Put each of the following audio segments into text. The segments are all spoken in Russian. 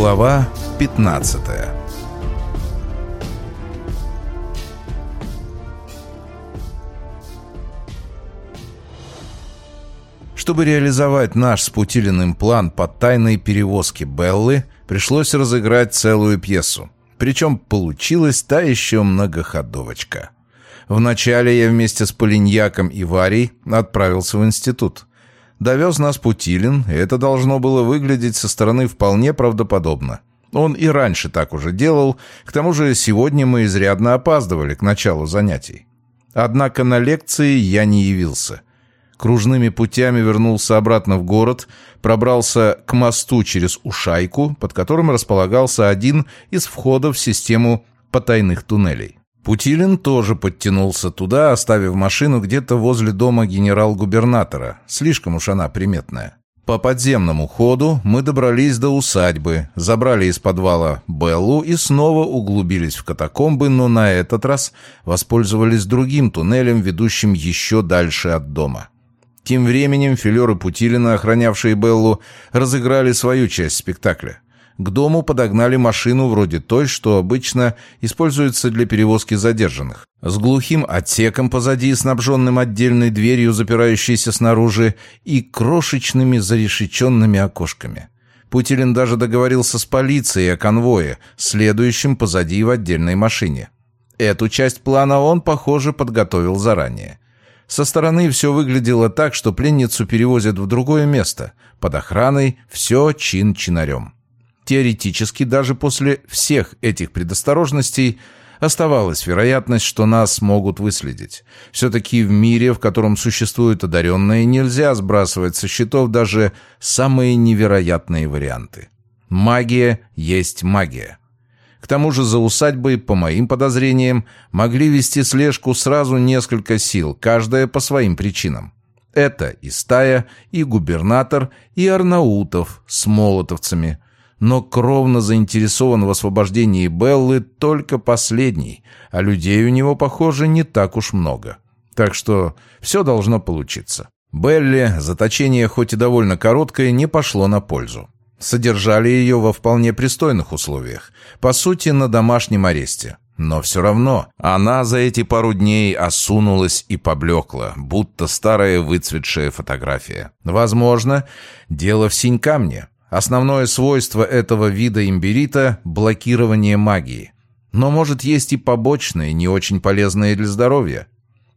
Глава 15 Чтобы реализовать наш с Путилиным план по тайной перевозке Беллы, пришлось разыграть целую пьесу. Причем получилась та еще многоходовочка. Вначале я вместе с Полиньяком и Варей отправился в институт. Довез нас Путилин, и это должно было выглядеть со стороны вполне правдоподобно. Он и раньше так уже делал, к тому же сегодня мы изрядно опаздывали к началу занятий. Однако на лекции я не явился. Кружными путями вернулся обратно в город, пробрался к мосту через Ушайку, под которым располагался один из входов в систему потайных туннелей. Путилин тоже подтянулся туда, оставив машину где-то возле дома генерал-губернатора. Слишком уж она приметная. По подземному ходу мы добрались до усадьбы, забрали из подвала Беллу и снова углубились в катакомбы, но на этот раз воспользовались другим туннелем, ведущим еще дальше от дома. Тем временем филеры Путилина, охранявшие Беллу, разыграли свою часть спектакля. К дому подогнали машину вроде той, что обычно используется для перевозки задержанных. С глухим отсеком позади, снабженным отдельной дверью, запирающейся снаружи, и крошечными зарешеченными окошками. Путилин даже договорился с полицией о конвое, следующем позади в отдельной машине. Эту часть плана он, похоже, подготовил заранее. Со стороны все выглядело так, что пленницу перевозят в другое место. Под охраной все чин-чинарем. Теоретически, даже после всех этих предосторожностей, оставалась вероятность, что нас могут выследить. Все-таки в мире, в котором существуют одаренные, нельзя сбрасывать со счетов даже самые невероятные варианты. Магия есть магия. К тому же за усадьбой, по моим подозрениям, могли вести слежку сразу несколько сил, каждая по своим причинам. Это и стая, и губернатор, и Арнаутов с молотовцами – но кровно заинтересован в освобождении Беллы только последний, а людей у него, похоже, не так уж много. Так что все должно получиться. Белли заточение, хоть и довольно короткое, не пошло на пользу. Содержали ее во вполне пристойных условиях, по сути, на домашнем аресте. Но все равно она за эти пару дней осунулась и поблекла, будто старая выцветшая фотография. Возможно, дело в синь-камне. Основное свойство этого вида имбирита – блокирование магии. Но может есть и побочные, не очень полезные для здоровья.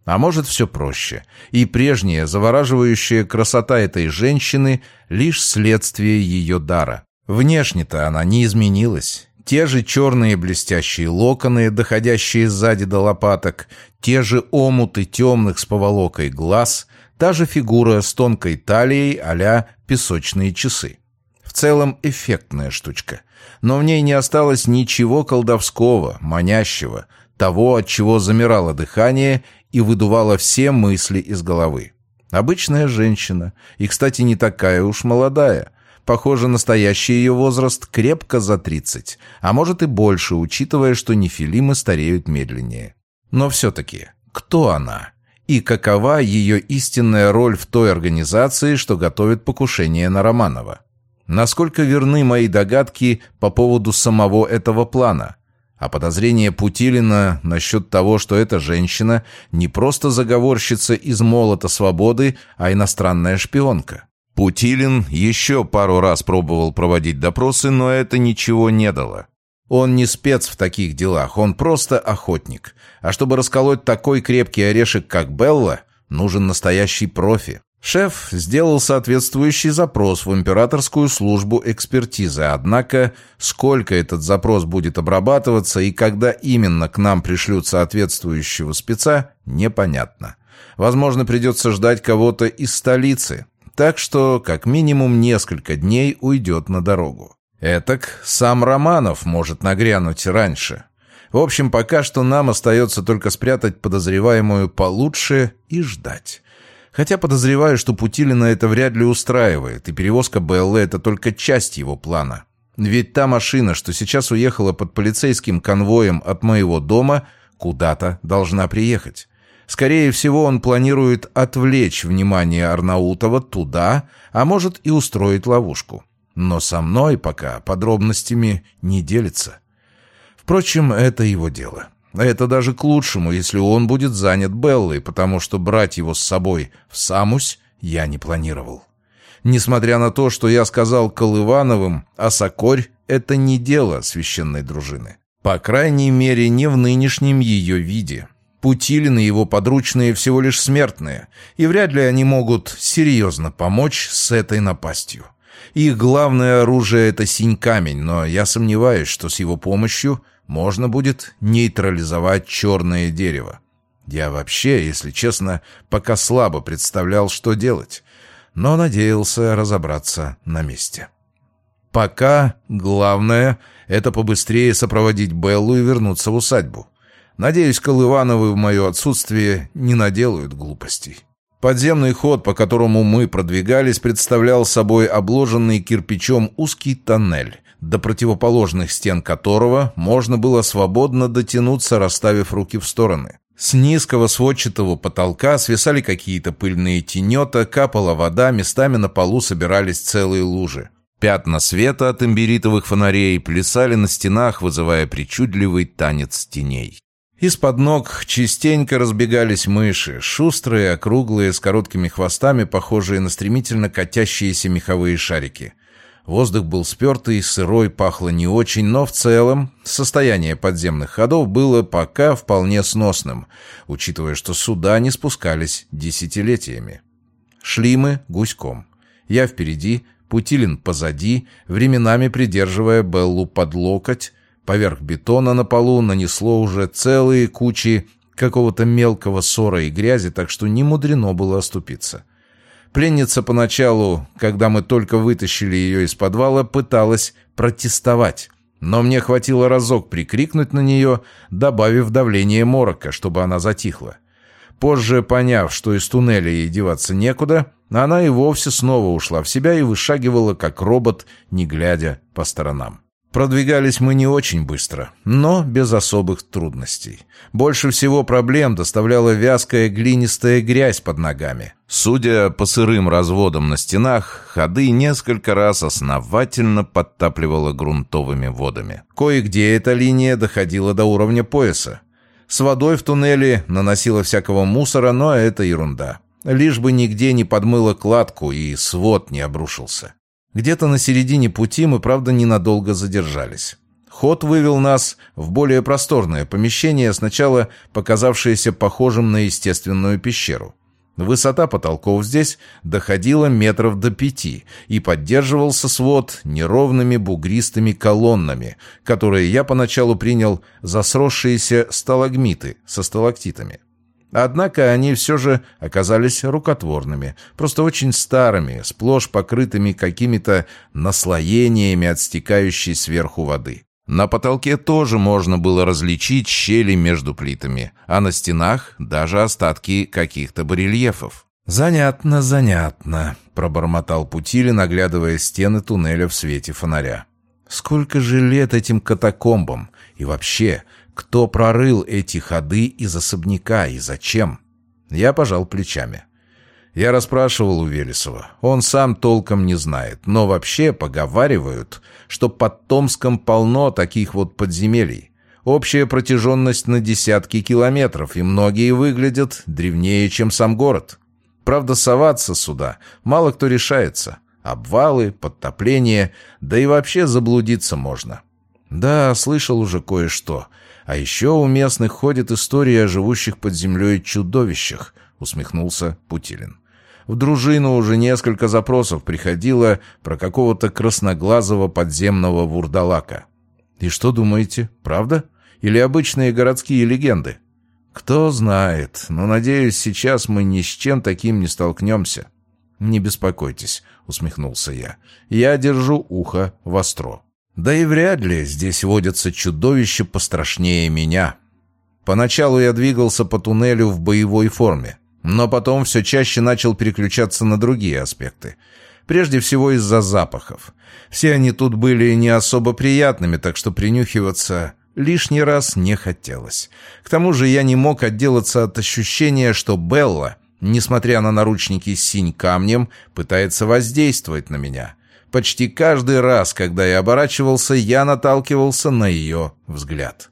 А может все проще. И прежняя завораживающая красота этой женщины – лишь следствие ее дара. Внешне-то она не изменилась. Те же черные блестящие локоны, доходящие сзади до лопаток, те же омуты темных с поволокой глаз, та же фигура с тонкой талией а песочные часы. В целом эффектная штучка. Но в ней не осталось ничего колдовского, манящего, того, от чего замирало дыхание и выдувало все мысли из головы. Обычная женщина, и, кстати, не такая уж молодая. Похоже, настоящий ее возраст крепко за 30, а может и больше, учитывая, что нефилимы стареют медленнее. Но все-таки, кто она? И какова ее истинная роль в той организации, что готовит покушение на Романова? Насколько верны мои догадки по поводу самого этого плана? А подозрение Путилина насчет того, что эта женщина не просто заговорщица из молота свободы, а иностранная шпионка. Путилин еще пару раз пробовал проводить допросы, но это ничего не дало. Он не спец в таких делах, он просто охотник. А чтобы расколоть такой крепкий орешек, как Белла, нужен настоящий профи. Шеф сделал соответствующий запрос в императорскую службу экспертизы, однако сколько этот запрос будет обрабатываться и когда именно к нам пришлют соответствующего спеца, непонятно. Возможно, придется ждать кого-то из столицы, так что как минимум несколько дней уйдет на дорогу. Этак сам Романов может нагрянуть раньше. В общем, пока что нам остается только спрятать подозреваемую получше и ждать. Хотя подозреваю, что Путилина это вряд ли устраивает, и перевозка БЛ — это только часть его плана. Ведь та машина, что сейчас уехала под полицейским конвоем от моего дома, куда-то должна приехать. Скорее всего, он планирует отвлечь внимание Арнаутова туда, а может и устроить ловушку. но со мной пока подробностями не делится. Впрочем, это его дело. Это даже к лучшему, если он будет занят Беллой, потому что брать его с собой в Самусь я не планировал. Несмотря на то, что я сказал Колывановым, а Сокорь — это не дело священной дружины. По крайней мере, не в нынешнем ее виде. Путилин и его подручные всего лишь смертные, и вряд ли они могут серьезно помочь с этой напастью. Их главное оружие — это синь-камень, но я сомневаюсь, что с его помощью можно будет нейтрализовать черное дерево. Я вообще, если честно, пока слабо представлял, что делать, но надеялся разобраться на месте. Пока главное — это побыстрее сопроводить Беллу и вернуться в усадьбу. Надеюсь, Колывановы в мое отсутствие не наделают глупостей. Подземный ход, по которому мы продвигались, представлял собой обложенный кирпичом узкий тоннель, до противоположных стен которого можно было свободно дотянуться, расставив руки в стороны. С низкого сводчатого потолка свисали какие-то пыльные тенета, капала вода, местами на полу собирались целые лужи. Пятна света от имбиритовых фонарей плясали на стенах, вызывая причудливый танец теней. Из-под ног частенько разбегались мыши, шустрые, округлые, с короткими хвостами, похожие на стремительно катящиеся меховые шарики. Воздух был спертый, сырой, пахло не очень, но в целом состояние подземных ходов было пока вполне сносным, учитывая, что сюда не спускались десятилетиями. Шли мы гуськом. Я впереди, Путилин позади, временами придерживая Беллу под локоть. Поверх бетона на полу нанесло уже целые кучи какого-то мелкого ссора и грязи, так что не мудрено было оступиться. Пленница поначалу, когда мы только вытащили ее из подвала, пыталась протестовать. Но мне хватило разок прикрикнуть на нее, добавив давление морока, чтобы она затихла. Позже, поняв, что из туннеля ей деваться некуда, она и вовсе снова ушла в себя и вышагивала, как робот, не глядя по сторонам. Продвигались мы не очень быстро, но без особых трудностей. Больше всего проблем доставляла вязкая глинистая грязь под ногами. Судя по сырым разводам на стенах, ходы несколько раз основательно подтапливало грунтовыми водами. Кое-где эта линия доходила до уровня пояса. С водой в туннеле наносила всякого мусора, но это ерунда. Лишь бы нигде не подмыло кладку и свод не обрушился. Где-то на середине пути мы, правда, ненадолго задержались. Ход вывел нас в более просторное помещение, сначала показавшееся похожим на естественную пещеру. Высота потолков здесь доходила метров до пяти, и поддерживался свод неровными бугристыми колоннами, которые я поначалу принял за сросшиеся сталагмиты со сталактитами. Однако они все же оказались рукотворными, просто очень старыми, сплошь покрытыми какими-то наслоениями от стекающей сверху воды. На потолке тоже можно было различить щели между плитами, а на стенах даже остатки каких-то барельефов. «Занятно, занятно», — пробормотал Путилин, оглядывая стены туннеля в свете фонаря. «Сколько же лет этим катакомбам? И вообще, кто прорыл эти ходы из особняка и зачем? Я пожал плечами. Я расспрашивал у Велесова. Он сам толком не знает, но вообще поговаривают, что под Томском полно таких вот подземелий. Общая протяженность на десятки километров, и многие выглядят древнее, чем сам город. Правда, соваться сюда мало кто решается. Обвалы, подтопления, да и вообще заблудиться можно. Да, слышал уже кое-что — а еще у местных ходит история о живущих под землей чудовищах», — усмехнулся Путилин. В дружину уже несколько запросов приходило про какого-то красноглазого подземного вурдалака. И что думаете, правда? Или обычные городские легенды? Кто знает, но, надеюсь, сейчас мы ни с чем таким не столкнемся. «Не беспокойтесь», — усмехнулся я. «Я держу ухо востро». Да и вряд ли здесь водятся чудовища пострашнее меня. Поначалу я двигался по туннелю в боевой форме, но потом все чаще начал переключаться на другие аспекты. Прежде всего из-за запахов. Все они тут были не особо приятными, так что принюхиваться лишний раз не хотелось. К тому же я не мог отделаться от ощущения, что Белла, несмотря на наручники с синь камнем, пытается воздействовать на меня — Почти каждый раз, когда я оборачивался, я наталкивался на ее взгляд.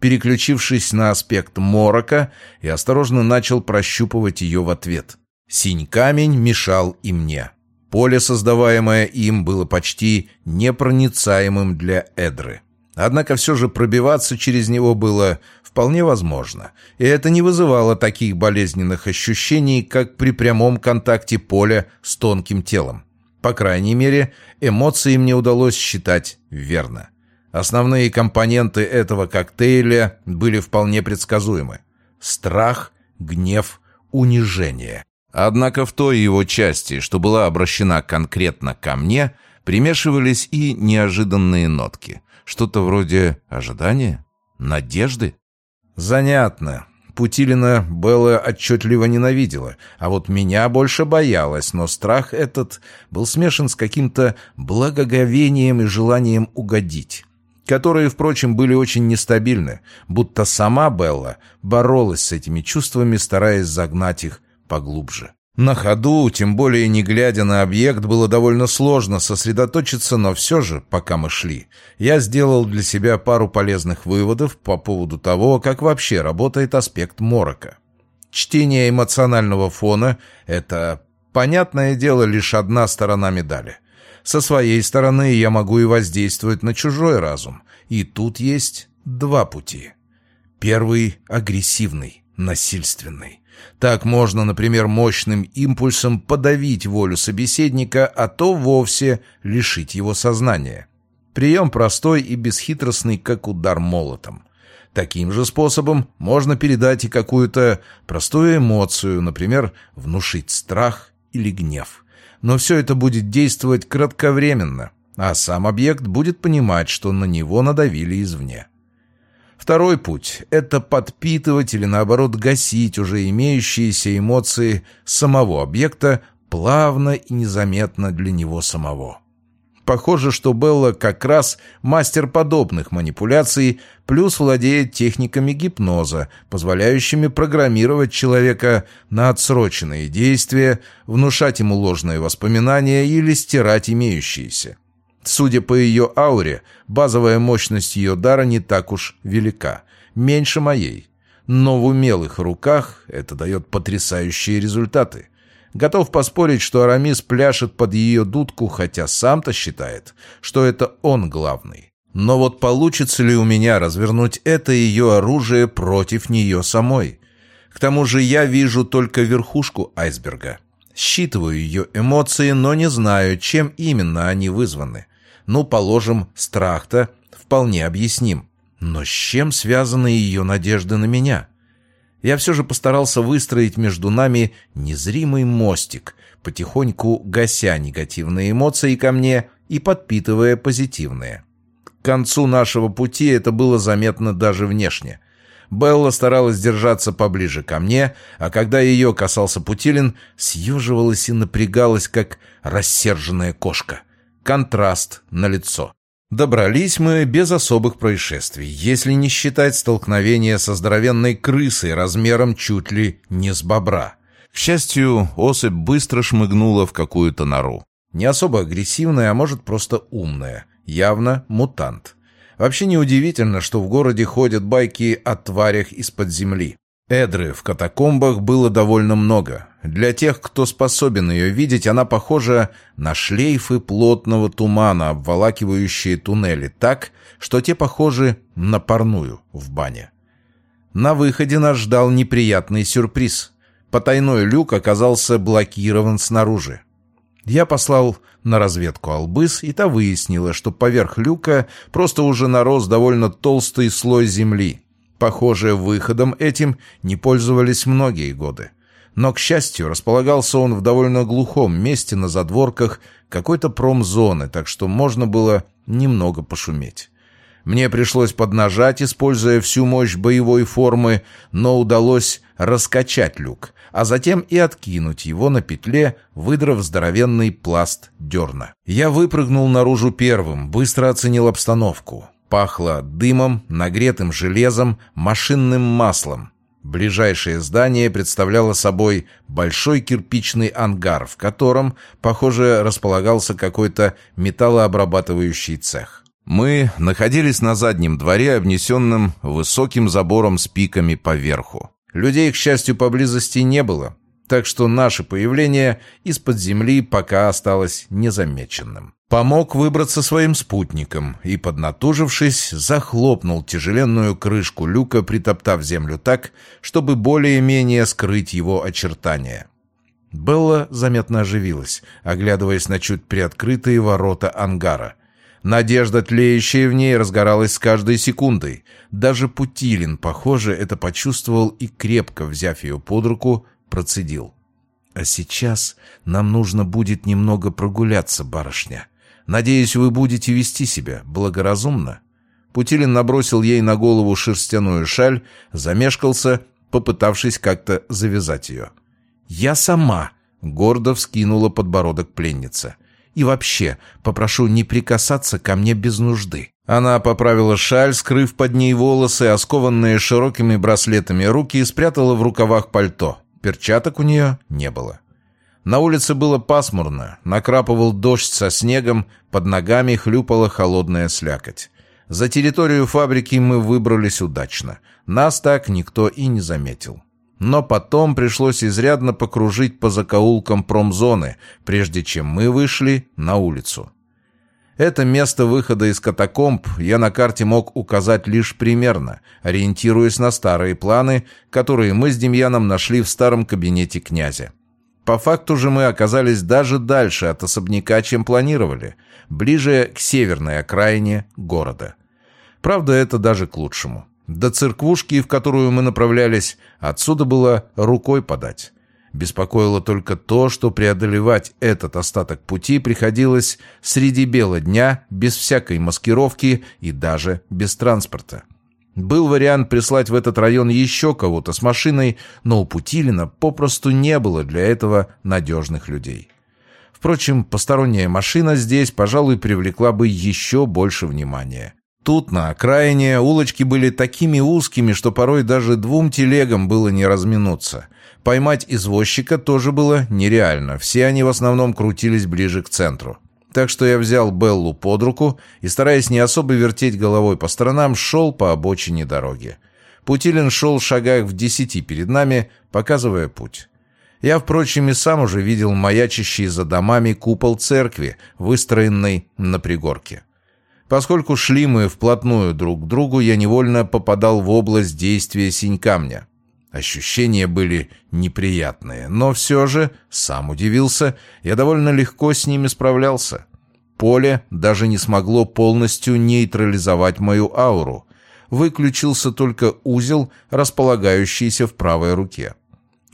Переключившись на аспект морока, я осторожно начал прощупывать ее в ответ. Синь камень мешал и мне. Поле, создаваемое им, было почти непроницаемым для Эдры. Однако все же пробиваться через него было вполне возможно, и это не вызывало таких болезненных ощущений, как при прямом контакте поля с тонким телом. По крайней мере, эмоции мне удалось считать верно. Основные компоненты этого коктейля были вполне предсказуемы. Страх, гнев, унижение. Однако в той его части, что была обращена конкретно ко мне, примешивались и неожиданные нотки. Что-то вроде ожидания? Надежды? Занятно. Путилина Белла отчетливо ненавидела, а вот меня больше боялась, но страх этот был смешан с каким-то благоговением и желанием угодить, которые, впрочем, были очень нестабильны, будто сама Белла боролась с этими чувствами, стараясь загнать их поглубже. На ходу, тем более не глядя на объект, было довольно сложно сосредоточиться, но все же, пока мы шли, я сделал для себя пару полезных выводов по поводу того, как вообще работает аспект морока. Чтение эмоционального фона — это, понятное дело, лишь одна сторона медали. Со своей стороны я могу и воздействовать на чужой разум, и тут есть два пути. Первый — агрессивный, насильственный. Так можно, например, мощным импульсом подавить волю собеседника, а то вовсе лишить его сознания. Прием простой и бесхитростный, как удар молотом. Таким же способом можно передать и какую-то простую эмоцию, например, внушить страх или гнев. Но все это будет действовать кратковременно, а сам объект будет понимать, что на него надавили извне. Второй путь — это подпитывать или, наоборот, гасить уже имеющиеся эмоции самого объекта плавно и незаметно для него самого. Похоже, что Белла как раз мастер подобных манипуляций, плюс владеет техниками гипноза, позволяющими программировать человека на отсроченные действия, внушать ему ложные воспоминания или стирать имеющиеся. Судя по ее ауре, базовая мощность ее дара не так уж велика, меньше моей. Но в умелых руках это дает потрясающие результаты. Готов поспорить, что Арамис пляшет под ее дудку, хотя сам-то считает, что это он главный. Но вот получится ли у меня развернуть это ее оружие против нее самой? К тому же я вижу только верхушку айсберга. Считываю ее эмоции, но не знаю, чем именно они вызваны. Ну, положим, страх-то вполне объясним. Но с чем связаны ее надежды на меня? Я все же постарался выстроить между нами незримый мостик, потихоньку гася негативные эмоции ко мне и подпитывая позитивные. К концу нашего пути это было заметно даже внешне. Белла старалась держаться поближе ко мне, а когда ее касался Путилин, съеживалась и напрягалась, как рассерженная кошка — Контраст на лицо. Добрались мы без особых происшествий, если не считать столкновения со здоровенной крысой размером чуть ли не с бобра. К счастью, особь быстро шмыгнула в какую-то нору. Не особо агрессивная, а может просто умная. Явно мутант. Вообще неудивительно, что в городе ходят байки о тварях из-под земли. Эдры в катакомбах было довольно много. Для тех, кто способен ее видеть, она похожа на шлейфы плотного тумана, обволакивающие туннели так, что те похожи на парную в бане. На выходе нас ждал неприятный сюрприз. Потайной люк оказался блокирован снаружи. Я послал на разведку Албыс, и та выяснила, что поверх люка просто уже нарос довольно толстый слой земли. Похоже, выходом этим не пользовались многие годы. Но, к счастью, располагался он в довольно глухом месте на задворках какой-то промзоны, так что можно было немного пошуметь. Мне пришлось поднажать, используя всю мощь боевой формы, но удалось раскачать люк, а затем и откинуть его на петле, выдрав здоровенный пласт дерна. Я выпрыгнул наружу первым, быстро оценил обстановку. Пахло дымом, нагретым железом, машинным маслом. Ближайшее здание представляло собой большой кирпичный ангар, в котором, похоже, располагался какой-то металлообрабатывающий цех. Мы находились на заднем дворе, обнесенном высоким забором с пиками поверху. Людей, к счастью, поблизости не было, так что наше появление из-под земли пока осталось незамеченным. Помог выбраться своим спутникам и, поднатужившись, захлопнул тяжеленную крышку люка, притоптав землю так, чтобы более-менее скрыть его очертания. Белла заметно оживилась, оглядываясь на чуть приоткрытые ворота ангара. Надежда, тлеющая в ней, разгоралась с каждой секундой. Даже Путилин, похоже, это почувствовал и, крепко взяв ее под руку, процедил. «А сейчас нам нужно будет немного прогуляться, барышня. Надеюсь, вы будете вести себя благоразумно». Путилин набросил ей на голову шерстяную шаль, замешкался, попытавшись как-то завязать ее. «Я сама!» — гордо вскинула подбородок пленница. «И вообще, попрошу не прикасаться ко мне без нужды». Она поправила шаль, скрыв под ней волосы, оскованные широкими браслетами руки и спрятала в рукавах пальто. Перчаток у нее не было. На улице было пасмурно, накрапывал дождь со снегом, под ногами хлюпала холодная слякоть. За территорию фабрики мы выбрались удачно. Нас так никто и не заметил. Но потом пришлось изрядно покружить по закоулкам промзоны, прежде чем мы вышли на улицу. Это место выхода из катакомб я на карте мог указать лишь примерно, ориентируясь на старые планы, которые мы с Демьяном нашли в старом кабинете князя. По факту же мы оказались даже дальше от особняка, чем планировали, ближе к северной окраине города. Правда, это даже к лучшему. До церквушки, в которую мы направлялись, отсюда было рукой подать. Беспокоило только то, что преодолевать этот остаток пути приходилось среди бела дня, без всякой маскировки и даже без транспорта. Был вариант прислать в этот район еще кого-то с машиной, но у Путилина попросту не было для этого надежных людей. Впрочем, посторонняя машина здесь, пожалуй, привлекла бы еще больше внимания. Тут, на окраине, улочки были такими узкими, что порой даже двум телегам было не разминуться. Поймать извозчика тоже было нереально, все они в основном крутились ближе к центру. Так что я взял Беллу под руку и, стараясь не особо вертеть головой по сторонам, шел по обочине дороги. Путилин шел в шагах в десяти перед нами, показывая путь. Я, впрочем, и сам уже видел маячащий за домами купол церкви, выстроенный на пригорке. Поскольку шли мы вплотную друг к другу, я невольно попадал в область действия синь камня. Ощущения были неприятные, но все же, сам удивился, я довольно легко с ними справлялся. Поле даже не смогло полностью нейтрализовать мою ауру. Выключился только узел, располагающийся в правой руке.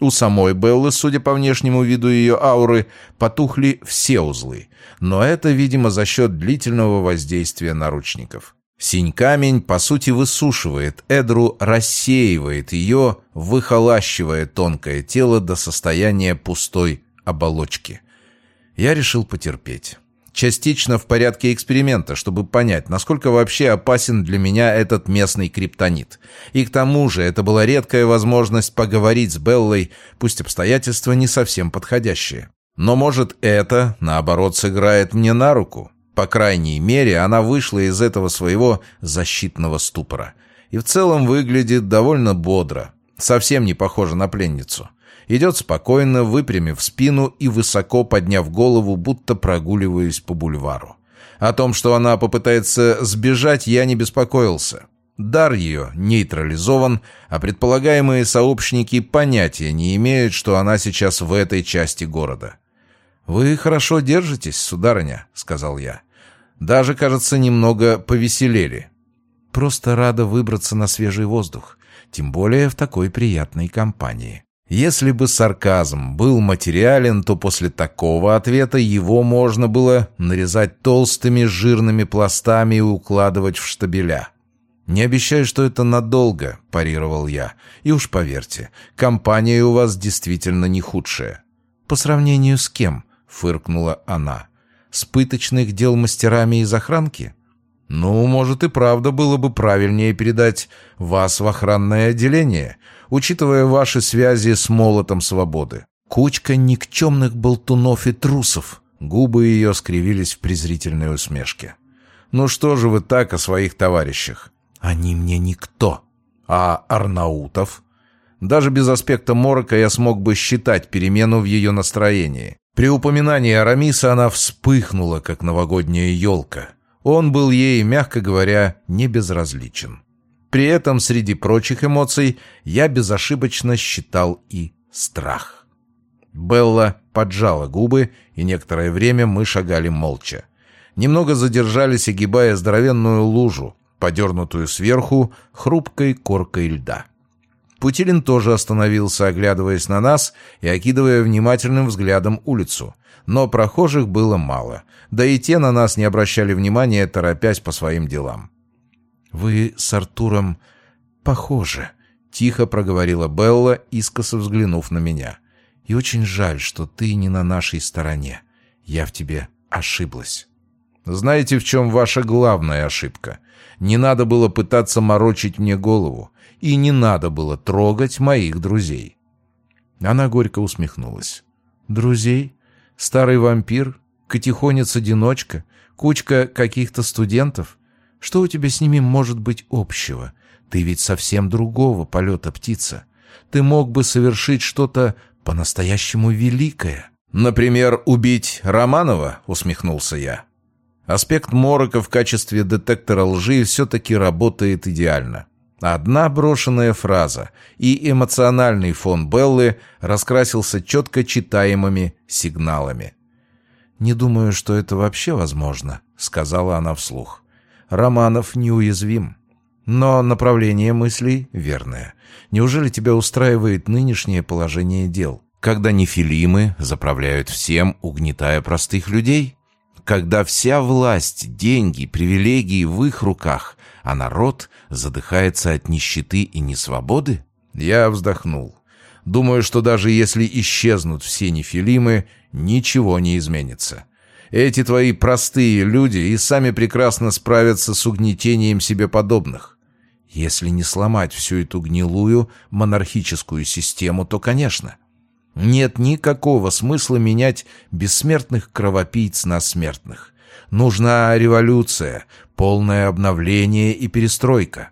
У самой Беллы, судя по внешнему виду ее ауры, потухли все узлы, но это, видимо, за счет длительного воздействия наручников. Синь-камень, по сути, высушивает Эдру, рассеивает ее, выхолащивая тонкое тело до состояния пустой оболочки. Я решил потерпеть. Частично в порядке эксперимента, чтобы понять, насколько вообще опасен для меня этот местный криптонит. И к тому же это была редкая возможность поговорить с Беллой, пусть обстоятельства не совсем подходящие. Но может это, наоборот, сыграет мне на руку? По крайней мере, она вышла из этого своего защитного ступора. И в целом выглядит довольно бодро. Совсем не похожа на пленницу. Идет спокойно, выпрямив спину и высоко подняв голову, будто прогуливаясь по бульвару. О том, что она попытается сбежать, я не беспокоился. Дар ее нейтрализован, а предполагаемые сообщники понятия не имеют, что она сейчас в этой части города. «Вы хорошо держитесь, сударыня», — сказал я. Даже, кажется, немного повеселели. Просто рада выбраться на свежий воздух, тем более в такой приятной компании. Если бы сарказм был материален, то после такого ответа его можно было нарезать толстыми жирными пластами и укладывать в штабеля. «Не обещаю, что это надолго», — парировал я. «И уж поверьте, компания у вас действительно не худшая». «По сравнению с кем?» — фыркнула она с пыточных дел мастерами из охранки? Ну, может и правда было бы правильнее передать вас в охранное отделение, учитывая ваши связи с молотом свободы. Кучка никчемных болтунов и трусов. Губы ее скривились в презрительной усмешке. Ну что же вы так о своих товарищах? Они мне никто. А Арнаутов? Даже без аспекта морока я смог бы считать перемену в ее настроении. При упоминании Арамиса она вспыхнула, как новогодняя елка. Он был ей, мягко говоря, не безразличен. При этом среди прочих эмоций я безошибочно считал и страх. Белла поджала губы, и некоторое время мы шагали молча. Немного задержались, огибая здоровенную лужу, подернутую сверху хрупкой коркой льда. Путилин тоже остановился, оглядываясь на нас и окидывая внимательным взглядом улицу. Но прохожих было мало, да и те на нас не обращали внимания, торопясь по своим делам. «Вы с Артуром похожи», — тихо проговорила Белла, искоса взглянув на меня. «И очень жаль, что ты не на нашей стороне. Я в тебе ошиблась». «Знаете, в чем ваша главная ошибка? Не надо было пытаться морочить мне голову и не надо было трогать моих друзей. Она горько усмехнулась. «Друзей? Старый вампир? Катихонец-одиночка? Кучка каких-то студентов? Что у тебя с ними может быть общего? Ты ведь совсем другого полета птица. Ты мог бы совершить что-то по-настоящему великое». «Например, убить Романова?» — усмехнулся я. Аспект морока в качестве детектора лжи все-таки работает идеально. Одна брошенная фраза, и эмоциональный фон Беллы раскрасился четко читаемыми сигналами. «Не думаю, что это вообще возможно», — сказала она вслух. «Романов неуязвим. Но направление мыслей верное. Неужели тебя устраивает нынешнее положение дел, когда нефилимы заправляют всем, угнетая простых людей?» Когда вся власть, деньги, привилегии в их руках, а народ задыхается от нищеты и несвободы? Я вздохнул. Думаю, что даже если исчезнут все нефилимы, ничего не изменится. Эти твои простые люди и сами прекрасно справятся с угнетением себе подобных. Если не сломать всю эту гнилую монархическую систему, то, конечно. Нет никакого смысла менять бессмертных кровопийц на смертных. Нужна революция, полное обновление и перестройка.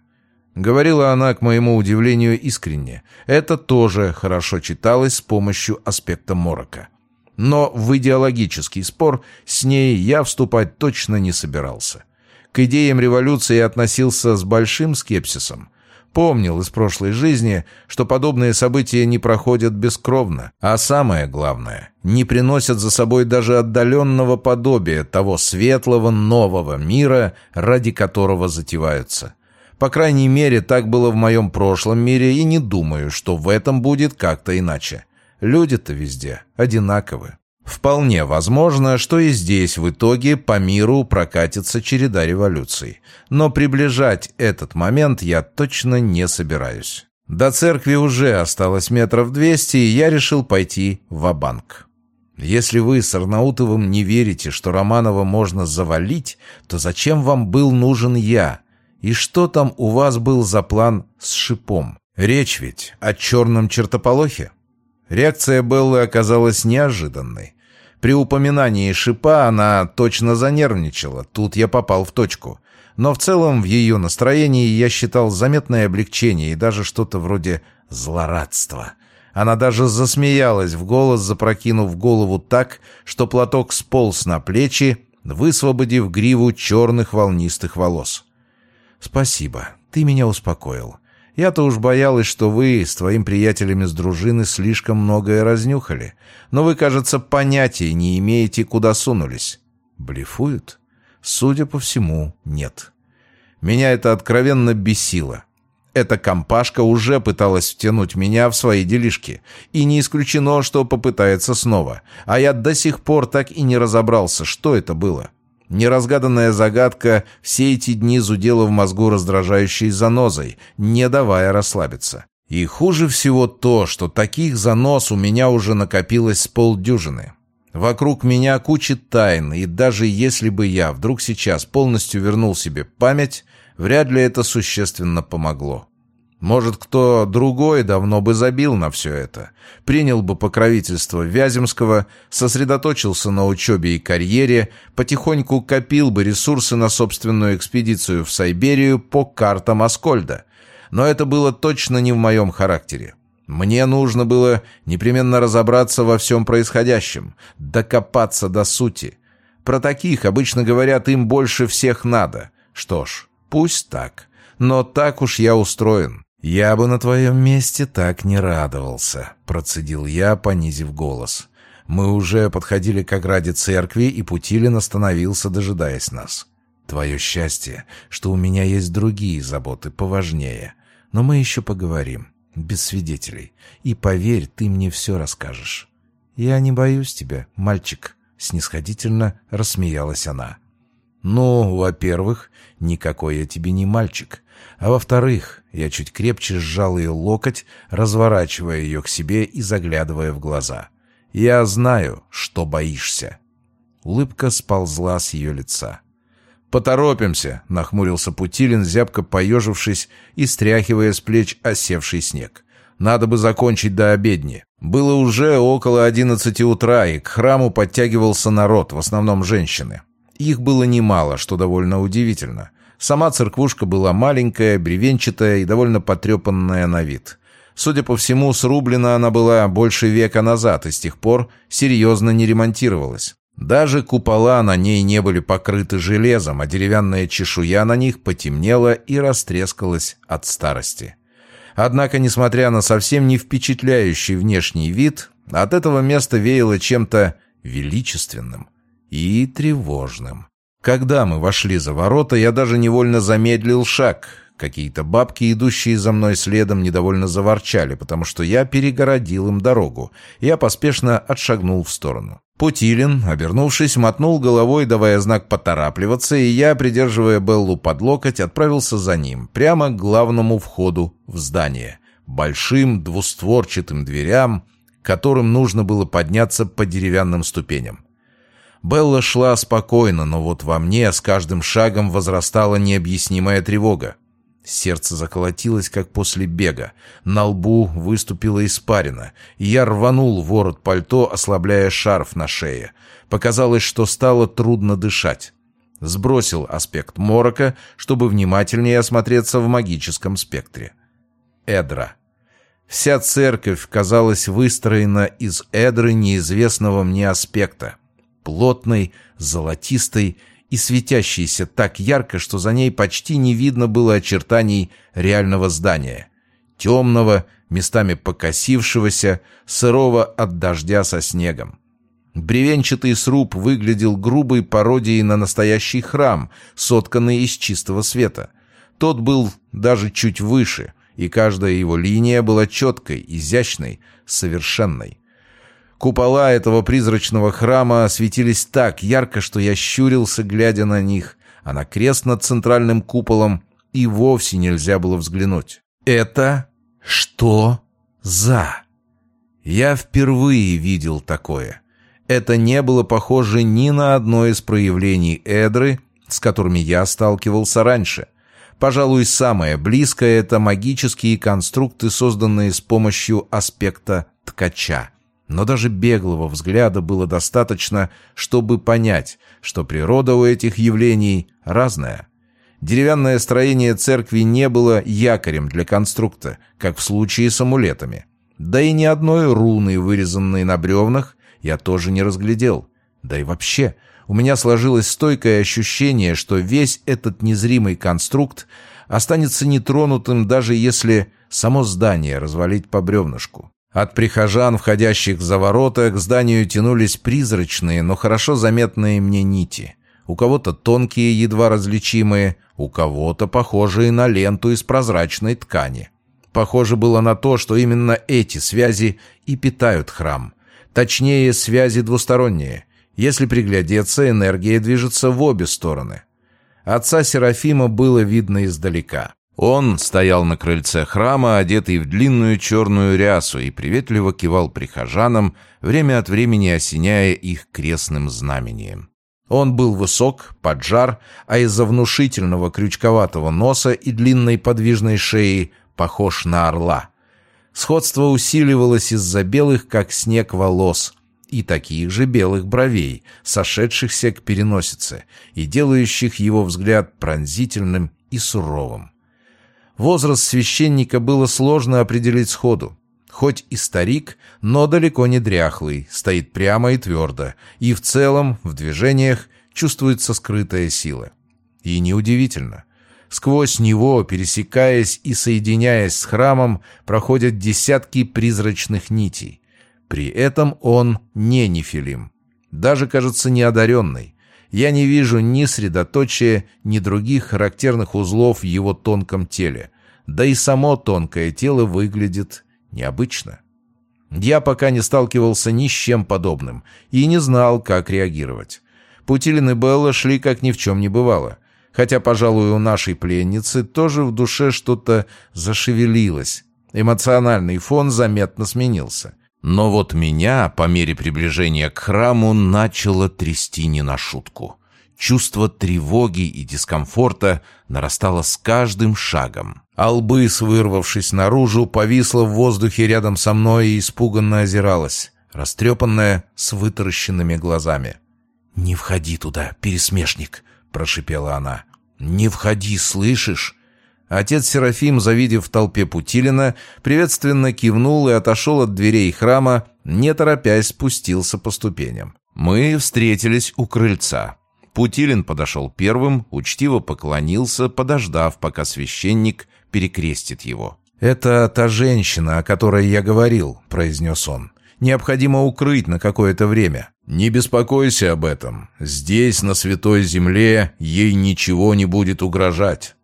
Говорила она, к моему удивлению, искренне. Это тоже хорошо читалось с помощью аспекта морока. Но в идеологический спор с ней я вступать точно не собирался. К идеям революции относился с большим скепсисом. Помнил из прошлой жизни, что подобные события не проходят бескровно, а самое главное, не приносят за собой даже отдаленного подобия того светлого нового мира, ради которого затеваются. По крайней мере, так было в моем прошлом мире, и не думаю, что в этом будет как-то иначе. Люди-то везде одинаковы. Вполне возможно, что и здесь в итоге по миру прокатится череда революций. Но приближать этот момент я точно не собираюсь. До церкви уже осталось метров двести, и я решил пойти в банк Если вы с Арнаутовым не верите, что Романова можно завалить, то зачем вам был нужен я? И что там у вас был за план с шипом? Речь ведь о черном чертополохе? Реакция Беллы оказалась неожиданной. При упоминании шипа она точно занервничала, тут я попал в точку. Но в целом в ее настроении я считал заметное облегчение и даже что-то вроде злорадства. Она даже засмеялась в голос, запрокинув голову так, что платок сполз на плечи, высвободив гриву черных волнистых волос. «Спасибо, ты меня успокоил. Я-то уж боялась, что вы с твоим приятелями с дружины слишком многое разнюхали. Но вы, кажется, понятия не имеете, куда сунулись. Блефуют? Судя по всему, нет. Меня это откровенно бесило. Эта компашка уже пыталась втянуть меня в свои делишки. И не исключено, что попытается снова. А я до сих пор так и не разобрался, что это было. Неразгаданная загадка все эти дни зудела в мозгу раздражающей занозой, не давая расслабиться. И хуже всего то, что таких занос у меня уже накопилось с полдюжины. Вокруг меня куча тайн, и даже если бы я вдруг сейчас полностью вернул себе память, вряд ли это существенно помогло. Может, кто другой давно бы забил на все это, принял бы покровительство Вяземского, сосредоточился на учебе и карьере, потихоньку копил бы ресурсы на собственную экспедицию в Сайберию по картам Аскольда. Но это было точно не в моем характере. Мне нужно было непременно разобраться во всем происходящем, докопаться до сути. Про таких обычно говорят им больше всех надо. Что ж, пусть так. Но так уж я устроен. «Я бы на твоем месте так не радовался», — процедил я, понизив голос. Мы уже подходили к ограде церкви, и Путилин остановился, дожидаясь нас. «Твое счастье, что у меня есть другие заботы поважнее. Но мы еще поговорим без свидетелей. И поверь, ты мне все расскажешь. Я не боюсь тебя, мальчик, снисходительно рассмеялась она. Ну, во-первых, никакой я тебе не мальчик. А во-вторых, я чуть крепче сжал ее локоть, разворачивая ее к себе и заглядывая в глаза. Я знаю, что боишься. Улыбка сползла с ее лица. «Поторопимся!» — нахмурился Путилин, зябко поежившись и стряхивая с плеч осевший снег. «Надо бы закончить до обедни». Было уже около одиннадцати утра, и к храму подтягивался народ, в основном женщины. Их было немало, что довольно удивительно. Сама церквушка была маленькая, бревенчатая и довольно потрепанная на вид. Судя по всему, срублена она была больше века назад и с тех пор серьезно не ремонтировалась. Даже купола на ней не были покрыты железом, а деревянная чешуя на них потемнела и растрескалась от старости. Однако, несмотря на совсем не впечатляющий внешний вид, от этого места веяло чем-то величественным и тревожным. Когда мы вошли за ворота, я даже невольно замедлил шаг. Какие-то бабки, идущие за мной следом, недовольно заворчали, потому что я перегородил им дорогу. Я поспешно отшагнул в сторону. Путилин, обернувшись, мотнул головой, давая знак поторапливаться, и я, придерживая Беллу под локоть, отправился за ним, прямо к главному входу в здание. Большим двустворчатым дверям, которым нужно было подняться по деревянным ступеням. Белла шла спокойно, но вот во мне с каждым шагом возрастала необъяснимая тревога. Сердце заколотилось, как после бега. На лбу выступила испарина. Я рванул ворот пальто, ослабляя шарф на шее. Показалось, что стало трудно дышать. Сбросил аспект морока, чтобы внимательнее осмотреться в магическом спектре. Эдра. Вся церковь казалась выстроена из эдры неизвестного мне аспекта. Плотной, золотистой и светящейся так ярко, что за ней почти не видно было очертаний реального здания. Темного, местами покосившегося, сырого от дождя со снегом. Бревенчатый сруб выглядел грубой пародией на настоящий храм, сотканный из чистого света. Тот был даже чуть выше, и каждая его линия была четкой, изящной, совершенной. Купола этого призрачного храма светились так ярко, что я щурился, глядя на них, а на крест над центральным куполом и вовсе нельзя было взглянуть. Это что за? Я впервые видел такое. Это не было похоже ни на одно из проявлений Эдры, с которыми я сталкивался раньше. Пожалуй, самое близкое — это магические конструкты, созданные с помощью аспекта ткача. Но даже беглого взгляда было достаточно, чтобы понять, что природа у этих явлений разная. Деревянное строение церкви не было якорем для конструкта, как в случае с амулетами. Да и ни одной руны, вырезанной на бревнах, я тоже не разглядел. Да и вообще, у меня сложилось стойкое ощущение, что весь этот незримый конструкт останется нетронутым, даже если само здание развалить по бревнышку. От прихожан, входящих за ворота, к зданию тянулись призрачные, но хорошо заметные мне нити. У кого-то тонкие, едва различимые, у кого-то похожие на ленту из прозрачной ткани. Похоже было на то, что именно эти связи и питают храм. Точнее, связи двусторонние. Если приглядеться, энергия движется в обе стороны. Отца Серафима было видно издалека. Он стоял на крыльце храма, одетый в длинную черную рясу, и приветливо кивал прихожанам, время от времени осеняя их крестным знамением. Он был высок, поджар, а из-за внушительного крючковатого носа и длинной подвижной шеи похож на орла. Сходство усиливалось из-за белых, как снег, волос и таких же белых бровей, сошедшихся к переносице и делающих его взгляд пронзительным и суровым. Возраст священника было сложно определить сходу. Хоть и старик, но далеко не дряхлый, стоит прямо и твердо, и в целом в движениях чувствуется скрытая сила. И неудивительно. Сквозь него, пересекаясь и соединяясь с храмом, проходят десятки призрачных нитей. При этом он не нефилим. Даже, кажется, неодаренный. Я не вижу ни средоточия, ни других характерных узлов в его тонком теле. Да и само тонкое тело выглядит необычно. Я пока не сталкивался ни с чем подобным и не знал, как реагировать. Путилин и Белла шли как ни в чем не бывало. Хотя, пожалуй, у нашей пленницы тоже в душе что-то зашевелилось. Эмоциональный фон заметно сменился. Но вот меня, по мере приближения к храму, начало трясти не на шутку. Чувство тревоги и дискомфорта нарастало с каждым шагом. Албыс, вырвавшись наружу, повисла в воздухе рядом со мной и испуганно озиралась, растрепанная, с вытаращенными глазами. «Не входи туда, пересмешник!» — прошипела она. «Не входи, слышишь?» Отец Серафим, завидев в толпе Путилина, приветственно кивнул и отошел от дверей храма, не торопясь спустился по ступеням. Мы встретились у крыльца. Путилин подошел первым, учтиво поклонился, подождав, пока священник перекрестит его. «Это та женщина, о которой я говорил», — произнес он. «Необходимо укрыть на какое-то время». «Не беспокойся об этом. Здесь, на Святой Земле, ей ничего не будет угрожать».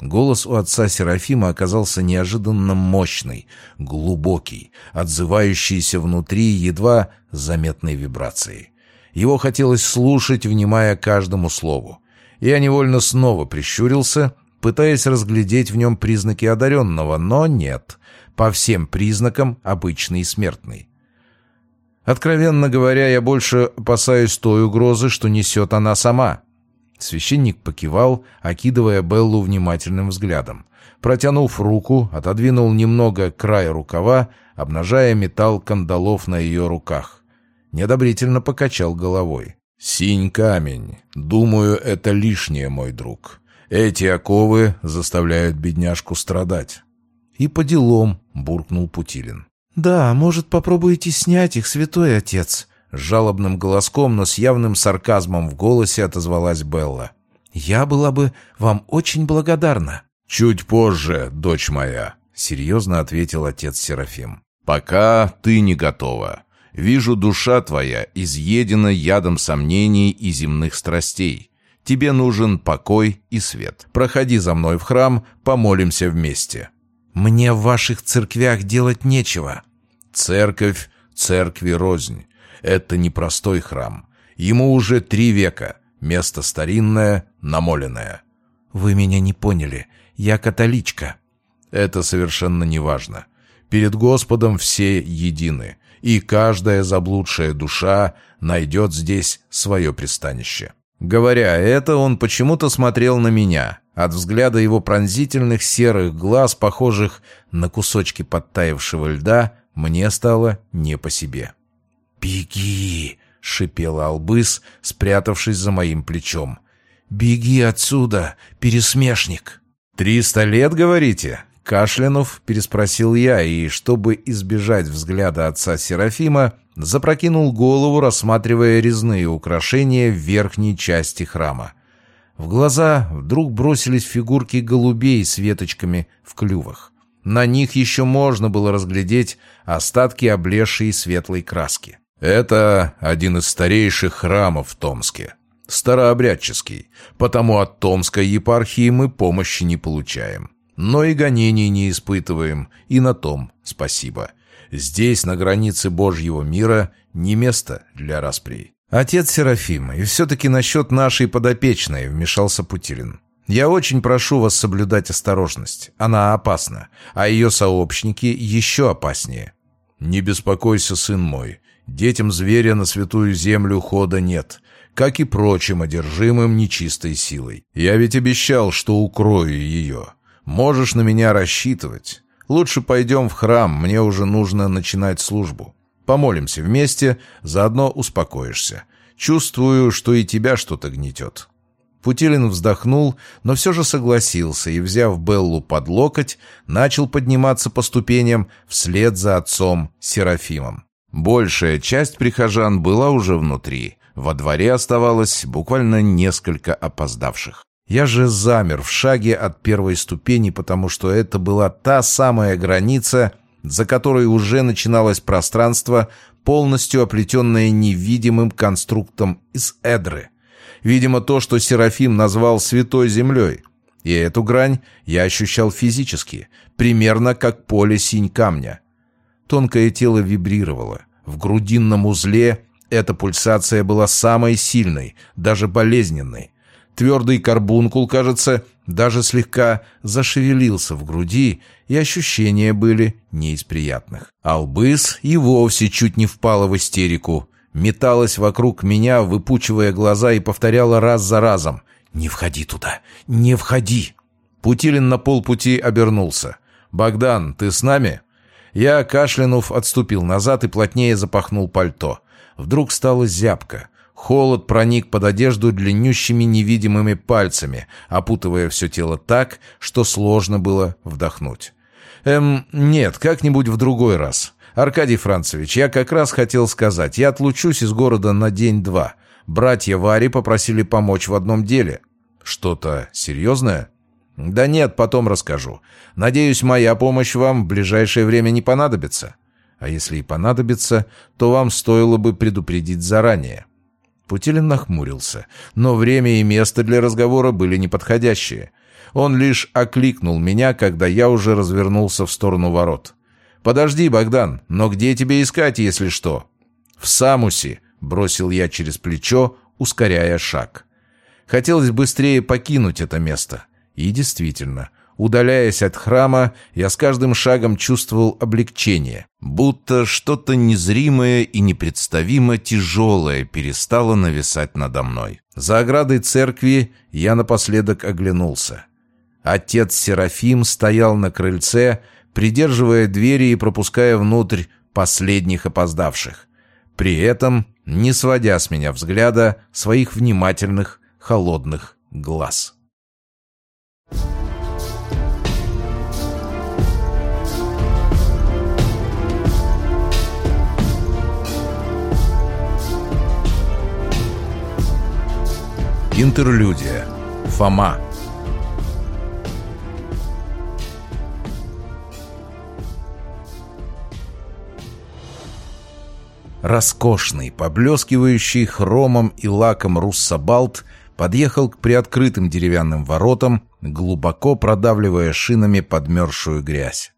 Голос у отца Серафима оказался неожиданно мощный, глубокий, отзывающийся внутри едва заметной вибрацией. Его хотелось слушать, внимая каждому слову. Я невольно снова прищурился, пытаясь разглядеть в нем признаки одаренного, но нет. По всем признакам обычный смертный. Откровенно говоря, я больше опасаюсь той угрозы, что несет она сама. Священник покивал, окидывая Беллу внимательным взглядом. Протянув руку, отодвинул немного край рукава, обнажая металл кандалов на ее руках. Неодобрительно покачал головой. «Синь камень. Думаю, это лишнее, мой друг. Эти оковы заставляют бедняжку страдать». «И по делам», — буркнул Путилин. «Да, может, попробуете снять их, святой отец?» Жалобным голоском, но с явным сарказмом в голосе отозвалась Белла. «Я была бы вам очень благодарна». «Чуть позже, дочь моя», — серьезно ответил отец Серафим. «Пока ты не готова. Вижу, душа твоя изъедена ядом сомнений и земных страстей. Тебе нужен покой и свет. Проходи за мной в храм, помолимся вместе». «Мне в ваших церквях делать нечего». «Церковь, церкви рознь. Это непростой храм. Ему уже три века. Место старинное, намоленное. Вы меня не поняли. Я католичка. Это совершенно не важно. Перед Господом все едины, и каждая заблудшая душа найдет здесь свое пристанище. Говоря это, он почему-то смотрел на меня. От взгляда его пронзительных серых глаз, похожих на кусочки подтаявшего льда, мне стало не по себе. «Беги!» — шипел Албыс, спрятавшись за моим плечом. «Беги отсюда, пересмешник!» «Триста лет, говорите?» Кашлянув переспросил я, и, чтобы избежать взгляда отца Серафима, запрокинул голову, рассматривая резные украшения в верхней части храма. В глаза вдруг бросились фигурки голубей с веточками в клювах. На них еще можно было разглядеть остатки облезшей светлой краски. Это один из старейших храмов в Томске. Старообрядческий, потому от Томской епархии мы помощи не получаем. Но и гонений не испытываем, и на том спасибо. Здесь, на границе Божьего мира, не место для расприй. Отец Серафим, и все-таки насчет нашей подопечной вмешался Путилин. Я очень прошу вас соблюдать осторожность. Она опасна, а ее сообщники еще опаснее. Не беспокойся, сын мой. Детям зверя на святую землю хода нет, как и прочим одержимым нечистой силой. Я ведь обещал, что укрою ее. Можешь на меня рассчитывать. Лучше пойдем в храм, мне уже нужно начинать службу. Помолимся вместе, заодно успокоишься. Чувствую, что и тебя что-то гнетет». Путилин вздохнул, но все же согласился и, взяв Беллу под локоть, начал подниматься по ступеням вслед за отцом Серафимом. Большая часть прихожан была уже внутри. Во дворе оставалось буквально несколько опоздавших. Я же замер в шаге от первой ступени, потому что это была та самая граница, за которой уже начиналось пространство, полностью оплетенное невидимым конструктом из эдры. Видимо, то, что Серафим назвал «святой землей». И эту грань я ощущал физически, примерно как поле синь камня. Тонкое тело вибрировало. В грудинном узле эта пульсация была самой сильной, даже болезненной. Твердый карбункул, кажется, даже слегка зашевелился в груди, и ощущения были не из приятных. Албыс и вовсе чуть не впала в истерику. Металась вокруг меня, выпучивая глаза, и повторяла раз за разом «Не входи туда! Не входи!» Путилин на полпути обернулся. «Богдан, ты с нами?» Я, кашлянув, отступил назад и плотнее запахнул пальто. Вдруг стало зябко. Холод проник под одежду длиннющими невидимыми пальцами, опутывая все тело так, что сложно было вдохнуть. «Эм, нет, как-нибудь в другой раз. Аркадий Францевич, я как раз хотел сказать, я отлучусь из города на день-два. Братья Вари попросили помочь в одном деле. Что-то серьезное?» «Да нет, потом расскажу. Надеюсь, моя помощь вам в ближайшее время не понадобится. А если и понадобится, то вам стоило бы предупредить заранее». Путилин нахмурился, но время и место для разговора были неподходящие. Он лишь окликнул меня, когда я уже развернулся в сторону ворот. «Подожди, Богдан, но где тебе искать, если что?» «В Самусе», — бросил я через плечо, ускоряя шаг. Хотелось быстрее покинуть это место. И действительно, Удаляясь от храма, я с каждым шагом чувствовал облегчение, будто что-то незримое и непредставимо тяжелое перестало нависать надо мной. За оградой церкви я напоследок оглянулся. Отец Серафим стоял на крыльце, придерживая двери и пропуская внутрь последних опоздавших. При этом не сводя с меня взгляда своих внимательных, холодных глаз. Интерлюдия. Фома. Роскошный, поблескивающий хромом и лаком руссобалт подъехал к приоткрытым деревянным воротам, глубоко продавливая шинами подмерзшую грязь.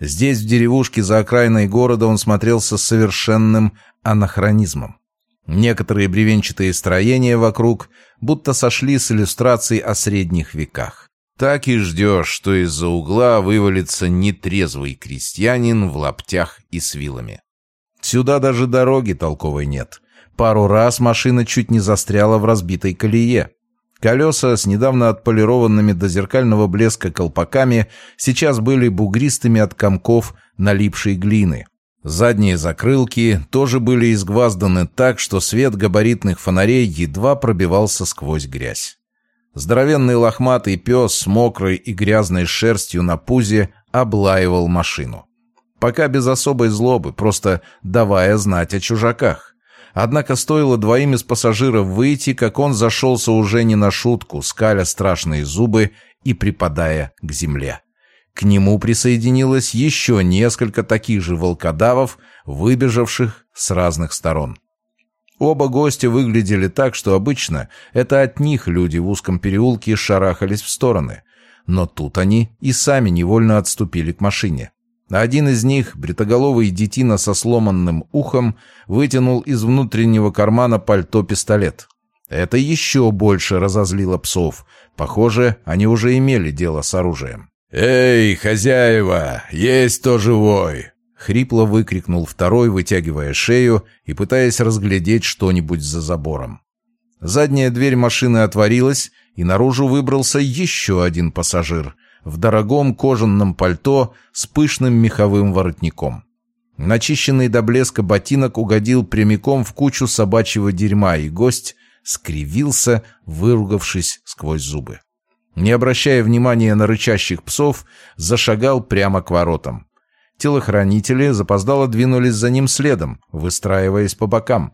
Здесь, в деревушке за окраиной города, он смотрелся совершенным анахронизмом. Некоторые бревенчатые строения вокруг будто сошли с иллюстраций о средних веках. Так и ждешь, что из-за угла вывалится нетрезвый крестьянин в лаптях и с вилами. Сюда даже дороги толковой нет. Пару раз машина чуть не застряла в разбитой колее. Колеса с недавно отполированными до зеркального блеска колпаками сейчас были бугристыми от комков налипшей глины. Задние закрылки тоже были изгвазданы так, что свет габаритных фонарей едва пробивался сквозь грязь. Здоровенный лохматый пес с мокрой и грязной шерстью на пузе облаивал машину. Пока без особой злобы, просто давая знать о чужаках. Однако стоило двоим из пассажиров выйти, как он зашелся уже не на шутку, скаля страшные зубы и припадая к земле. К нему присоединилось еще несколько таких же волкодавов, выбежавших с разных сторон. Оба гостя выглядели так, что обычно это от них люди в узком переулке шарахались в стороны. Но тут они и сами невольно отступили к машине. Один из них, бритоголовый детина со сломанным ухом, вытянул из внутреннего кармана пальто пистолет. Это еще больше разозлило псов. Похоже, они уже имели дело с оружием. «Эй, хозяева, есть кто живой!» Хрипло выкрикнул второй, вытягивая шею и пытаясь разглядеть что-нибудь за забором. Задняя дверь машины отворилась, и наружу выбрался еще один пассажир в дорогом кожаном пальто с пышным меховым воротником. Начищенный до блеска ботинок угодил прямиком в кучу собачьего дерьма, и гость скривился, выругавшись сквозь зубы. Не обращая внимания на рычащих псов, зашагал прямо к воротам. Телохранители запоздало двинулись за ним следом, выстраиваясь по бокам.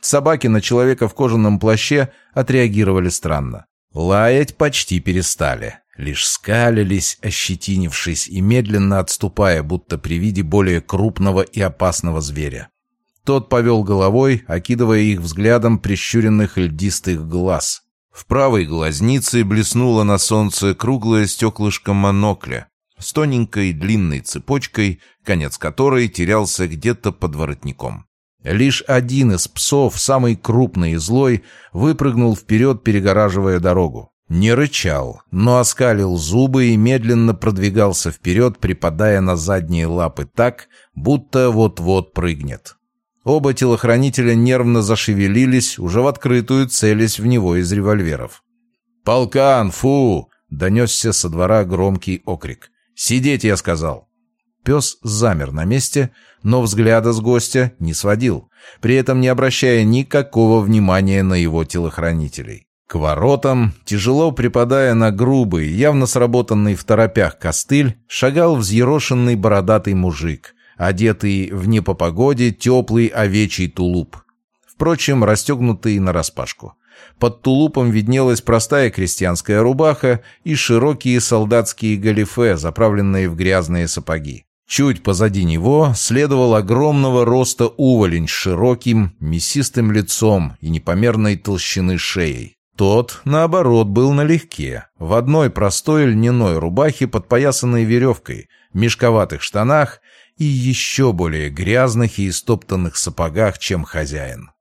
Собаки на человека в кожаном плаще отреагировали странно. Лаять почти перестали. Лишь скалились, ощетинившись и медленно отступая, будто при виде более крупного и опасного зверя. Тот повел головой, окидывая их взглядом прищуренных льдистых глаз. В правой глазнице блеснуло на солнце круглое стеклышко монокля, с тоненькой длинной цепочкой, конец которой терялся где-то под воротником. Лишь один из псов, самый крупный и злой, выпрыгнул вперед, перегораживая дорогу. Не рычал, но оскалил зубы и медленно продвигался вперед, припадая на задние лапы так, будто вот-вот прыгнет. Оба телохранителя нервно зашевелились, уже в открытую целясь в него из револьверов. «Полкан, фу!» — донесся со двора громкий окрик. «Сидеть, я сказал!» Пес замер на месте, но взгляда с гостя не сводил, при этом не обращая никакого внимания на его телохранителей. К воротам, тяжело припадая на грубый, явно сработанный в торопях костыль, шагал взъерошенный бородатый мужик, одетый в не по погоде теплый овечий тулуп. Впрочем, расстегнутый нараспашку. Под тулупом виднелась простая крестьянская рубаха и широкие солдатские галифе, заправленные в грязные сапоги. Чуть позади него следовал огромного роста уволень с широким, мясистым лицом и непомерной толщины шеей. Тот, наоборот, был налегке, в одной простой льняной рубахе, подпоясанной веревкой, мешковатых штанах и еще более грязных и истоптанных сапогах, чем хозяин.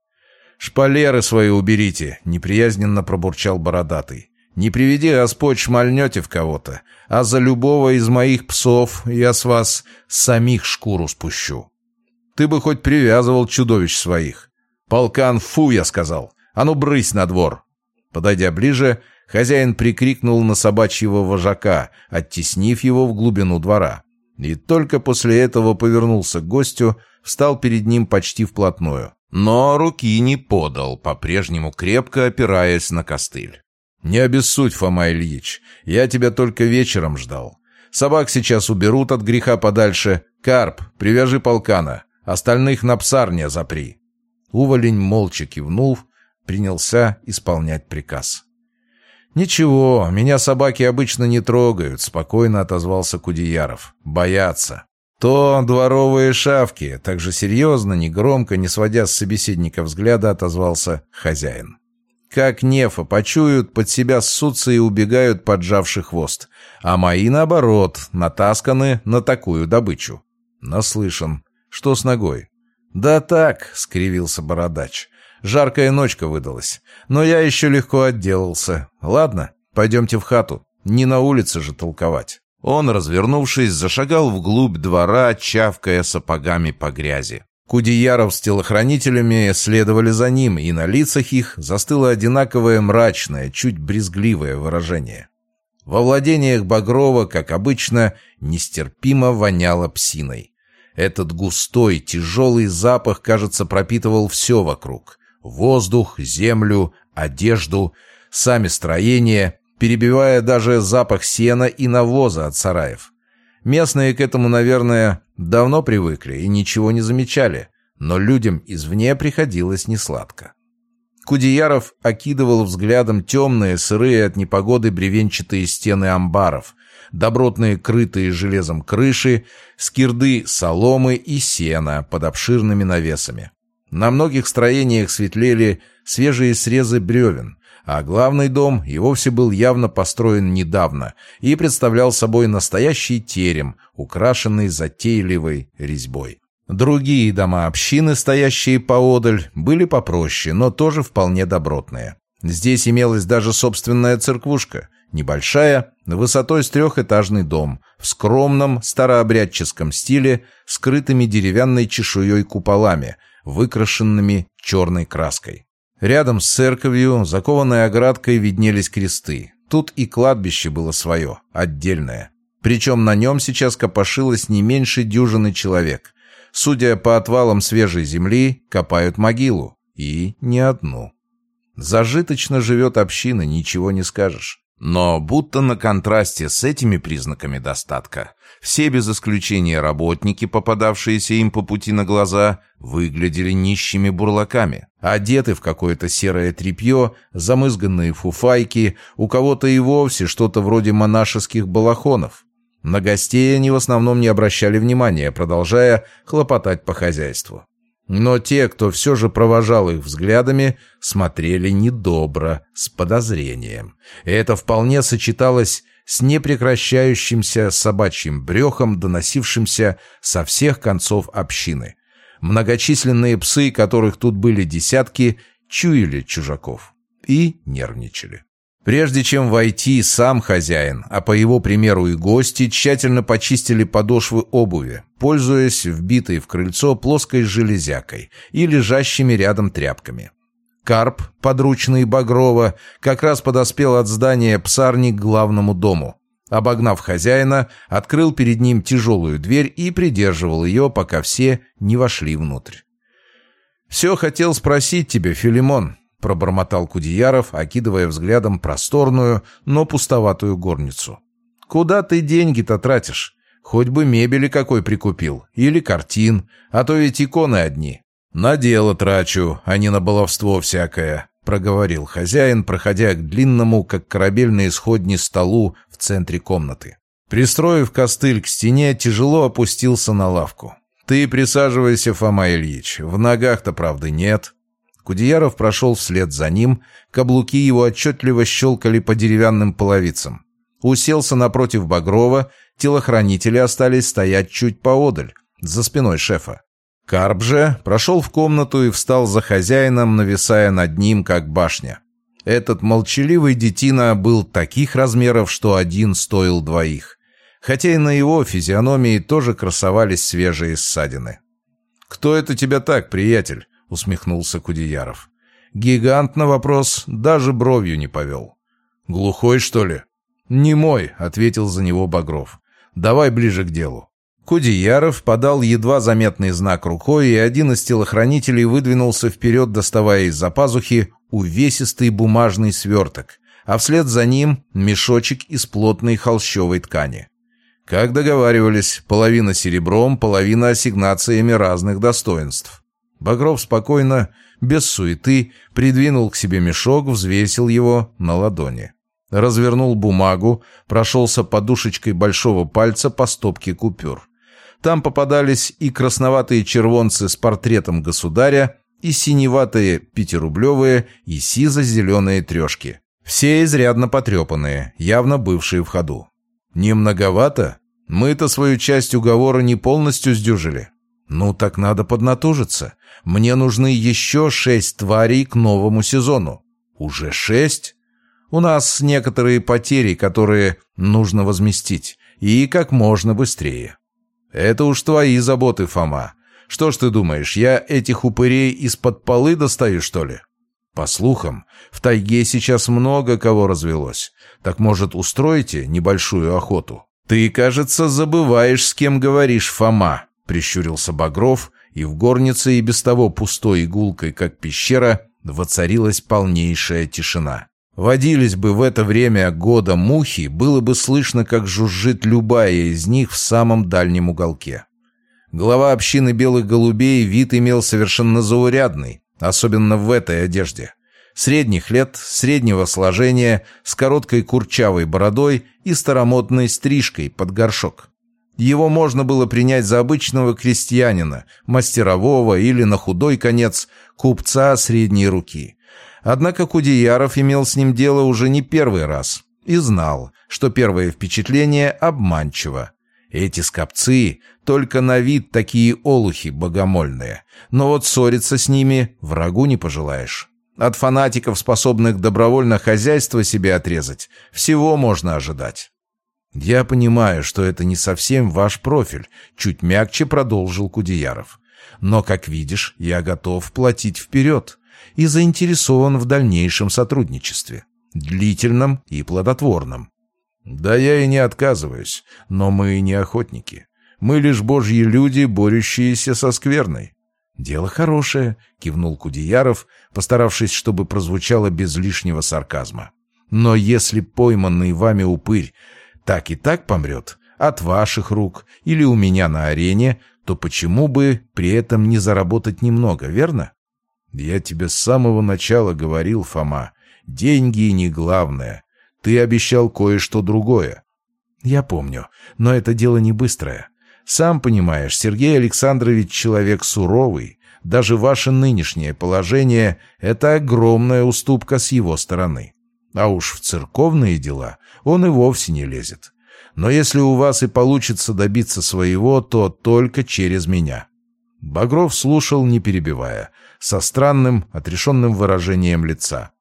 «Шпалеры свои уберите!» — неприязненно пробурчал бородатый. «Не приведи Господь, шмальнете в кого-то, а за любого из моих псов я с вас самих шкуру спущу. Ты бы хоть привязывал чудовищ своих. Полкан, фу, я сказал! А ну, брысь на двор!» Подойдя ближе, хозяин прикрикнул на собачьего вожака, оттеснив его в глубину двора. И только после этого повернулся к гостю, встал перед ним почти вплотную. Но руки не подал, по-прежнему крепко опираясь на костыль. «Не обессудь, Фома Ильич, я тебя только вечером ждал. Собак сейчас уберут от греха подальше. Карп, привяжи полкана, остальных на псарне запри». Уволень молча кивнул, принялся исполнять приказ. «Ничего, меня собаки обычно не трогают», — спокойно отозвался Кудеяров. «Боятся». «То дворовые шавки», — так же серьезно, негромко, не сводя с собеседника взгляда, отозвался хозяин. «Как нефа, почуют, под себя ссутся и убегают, поджавший хвост. А мои, наоборот, натасканы на такую добычу». «Наслышан. Что с ногой?» «Да так», — скривился бородач. Жаркая ночка выдалась. Но я еще легко отделался. Ладно, пойдемте в хату. Не на улице же толковать. Он, развернувшись, зашагал вглубь двора, чавкая сапогами по грязи. Кудеяров с телохранителями следовали за ним, и на лицах их застыло одинаковое мрачное, чуть брезгливое выражение. Во владениях Багрова, как обычно, нестерпимо воняло псиной. Этот густой, тяжелый запах, кажется, пропитывал все вокруг. Воздух, землю, одежду, сами строения, перебивая даже запах сена и навоза от сараев. Местные к этому, наверное, давно привыкли и ничего не замечали, но людям извне приходилось несладко. Кудеяров окидывал взглядом темные, сырые от непогоды бревенчатые стены амбаров, добротные крытые железом крыши, скирды соломы и сена под обширными навесами. На многих строениях светлели свежие срезы бревен, а главный дом и вовсе был явно построен недавно и представлял собой настоящий терем, украшенный затейливой резьбой. Другие дома общины, стоящие поодаль, были попроще, но тоже вполне добротные. Здесь имелась даже собственная церквушка, небольшая, высотой с трехэтажный дом, в скромном старообрядческом стиле, скрытыми деревянной чешуей куполами, выкрашенными черной краской. Рядом с церковью, закованной оградкой, виднелись кресты. Тут и кладбище было свое, отдельное. Причем на нем сейчас копошилось не меньше дюжины человек. Судя по отвалам свежей земли, копают могилу. И не одну. Зажиточно живет община, ничего не скажешь. Но будто на контрасте с этими признаками достатка, все без исключения работники, попадавшиеся им по пути на глаза, выглядели нищими бурлаками, одеты в какое-то серое тряпье, замызганные фуфайки, у кого-то и вовсе что-то вроде монашеских балахонов. На гостей они в основном не обращали внимания, продолжая хлопотать по хозяйству. Но те, кто все же провожал их взглядами, смотрели недобро, с подозрением. И это вполне сочеталось с непрекращающимся собачьим брехом, доносившимся со всех концов общины. Многочисленные псы, которых тут были десятки, чуяли чужаков и нервничали. Прежде чем войти, сам хозяин, а по его примеру и гости, тщательно почистили подошвы обуви, пользуясь вбитой в крыльцо плоской железякой и лежащими рядом тряпками. Карп, подручный Багрова, как раз подоспел от здания псарни к главному дому. Обогнав хозяина, открыл перед ним тяжелую дверь и придерживал ее, пока все не вошли внутрь. «Все хотел спросить тебя, Филимон», — пробормотал Кудеяров, окидывая взглядом просторную, но пустоватую горницу. «Куда ты деньги-то тратишь? Хоть бы мебели какой прикупил, или картин, а то ведь иконы одни». «На дело трачу, а не на баловство всякое», — проговорил хозяин, проходя к длинному, как корабельные сходни, столу в центре комнаты. Пристроив костыль к стене, тяжело опустился на лавку. «Ты присаживайся, Фома Ильич. В ногах-то, правда, нет. Кудеяров прошел вслед за ним, каблуки его отчетливо щелкали по деревянным половицам. Уселся напротив Багрова, телохранители остались стоять чуть поодаль, за спиной шефа. Карп же прошел в комнату и встал за хозяином, нависая над ним, как башня. Этот молчаливый детина был таких размеров, что один стоил двоих. Хотя и на его физиономии тоже красовались свежие ссадины. «Кто это тебя так, приятель?» — усмехнулся Кудеяров. Гигант на вопрос даже бровью не повел. «Глухой, что ли?» «Не мой», — ответил за него Багров. «Давай ближе к делу». Кудеяров подал едва заметный знак рукой, и один из телохранителей выдвинулся вперед, доставая из-за пазухи увесистый бумажный сверток, а вслед за ним мешочек из плотной холщовой ткани. Как договаривались, половина серебром, половина ассигнациями разных достоинств. Багров спокойно, без суеты, придвинул к себе мешок, взвесил его на ладони. Развернул бумагу, прошелся подушечкой большого пальца по стопке купюр. Там попадались и красноватые червонцы с портретом государя, и синеватые пятирублевые, и сизо-зеленые трешки. Все изрядно потрепанные, явно бывшие в ходу. Не многовато? Мы-то свою часть уговора не полностью сдюжили. Ну так надо поднатужиться. Мне нужны еще шесть тварей к новому сезону. Уже шесть? У нас некоторые потери, которые нужно возместить. И как можно быстрее. Это уж твои заботы, Фома. Что ж ты думаешь, я этих упырей из-под полы достаю, что ли? По слухам, в тайге сейчас много кого развелось. Так, может, устроите небольшую охоту? Ты, кажется, забываешь, с кем говоришь, Фома, прищурился Багров и в горнице и без того пустой игулкой, как пещера, воцарилась полнейшая тишина. Водились бы в это время года мухи, было бы слышно, как жужжит любая из них в самом дальнем уголке. Глава общины белых голубей вид имел совершенно заурядный, особенно в этой одежде. Средних лет, среднего сложения, с короткой курчавой бородой и старомодной стрижкой под горшок. Его можно было принять за обычного крестьянина, мастерового или, на худой конец, купца средней руки. Однако Кудеяров имел с ним дело уже не первый раз и знал, что первое впечатление обманчиво. Эти скопцы только на вид такие олухи богомольные, но вот ссориться с ними врагу не пожелаешь. От фанатиков, способных добровольно хозяйство себе отрезать, всего можно ожидать. «Я понимаю, что это не совсем ваш профиль», — чуть мягче продолжил Кудеяров. «Но, как видишь, я готов платить вперед и заинтересован в дальнейшем сотрудничестве, длительном и плодотворном. Да я и не отказываюсь, но мы не охотники. Мы лишь божьи люди, борющиеся со скверной. «Дело хорошее», — кивнул Кудеяров, постаравшись, чтобы прозвучало без лишнего сарказма. «Но если пойманный вами упырь так и так помрет, от ваших рук или у меня на арене, то почему бы при этом не заработать немного, верно?» «Я тебе с самого начала говорил, Фома, деньги не главное. Ты обещал кое-что другое. Я помню, но это дело не быстрое. Сам понимаешь, Сергей Александрович человек суровый. Даже ваше нынешнее положение — это огромная уступка с его стороны. А уж в церковные дела он и вовсе не лезет. Но если у вас и получится добиться своего, то только через меня». Багров слушал, не перебивая, со странным, отрешенным выражением лица.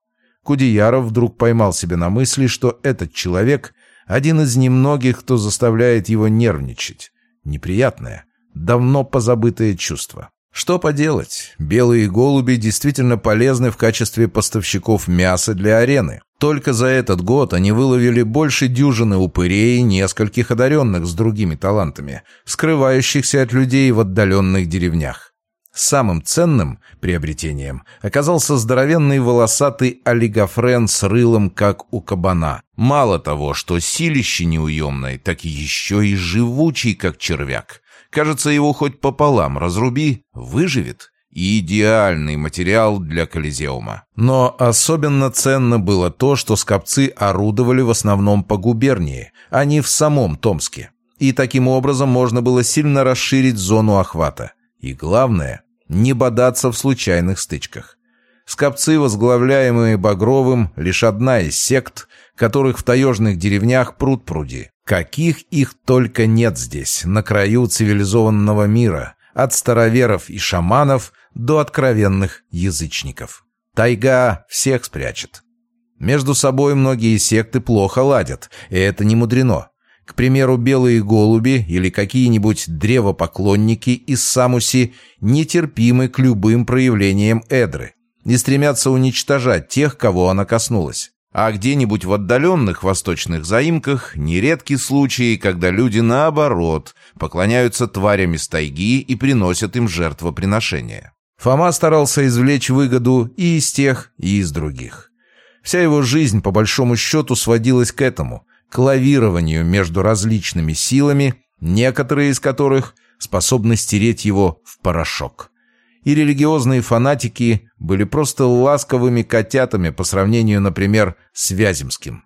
Кудеяров вдруг поймал себя на мысли, что этот человек — один из немногих, кто заставляет его нервничать. Неприятное, давно позабытое чувство. Что поделать, белые голуби действительно полезны в качестве поставщиков мяса для арены. Только за этот год они выловили больше дюжины упырей и нескольких одаренных с другими талантами, скрывающихся от людей в отдаленных деревнях. Самым ценным приобретением оказался здоровенный волосатый олигофрен с рылом, как у кабана. Мало того, что силище неуемное, так еще и живучий, как червяк. Кажется, его хоть пополам разруби, выживет. Идеальный материал для колизеума. Но особенно ценно было то, что скопцы орудовали в основном по губернии, а не в самом Томске. И таким образом можно было сильно расширить зону охвата. И главное, не бодаться в случайных стычках. Скопцы, возглавляемые Багровым, лишь одна из сект, которых в таежных деревнях пруд пруди. Каких их только нет здесь, на краю цивилизованного мира, от староверов и шаманов до откровенных язычников. Тайга всех спрячет. Между собой многие секты плохо ладят, и это не мудрено. К примеру, белые голуби или какие-нибудь древопоклонники из Самуси нетерпимы к любым проявлениям Эдры и стремятся уничтожать тех, кого она коснулась. А где-нибудь в отдаленных восточных заимках нередки случаи, когда люди, наоборот, поклоняются тварям из тайги и приносят им жертвоприношения. Фома старался извлечь выгоду и из тех, и из других. Вся его жизнь, по большому счету, сводилась к этому к лавированию между различными силами, некоторые из которых способны стереть его в порошок. И религиозные фанатики были просто ласковыми котятами по сравнению, например, с Вяземским.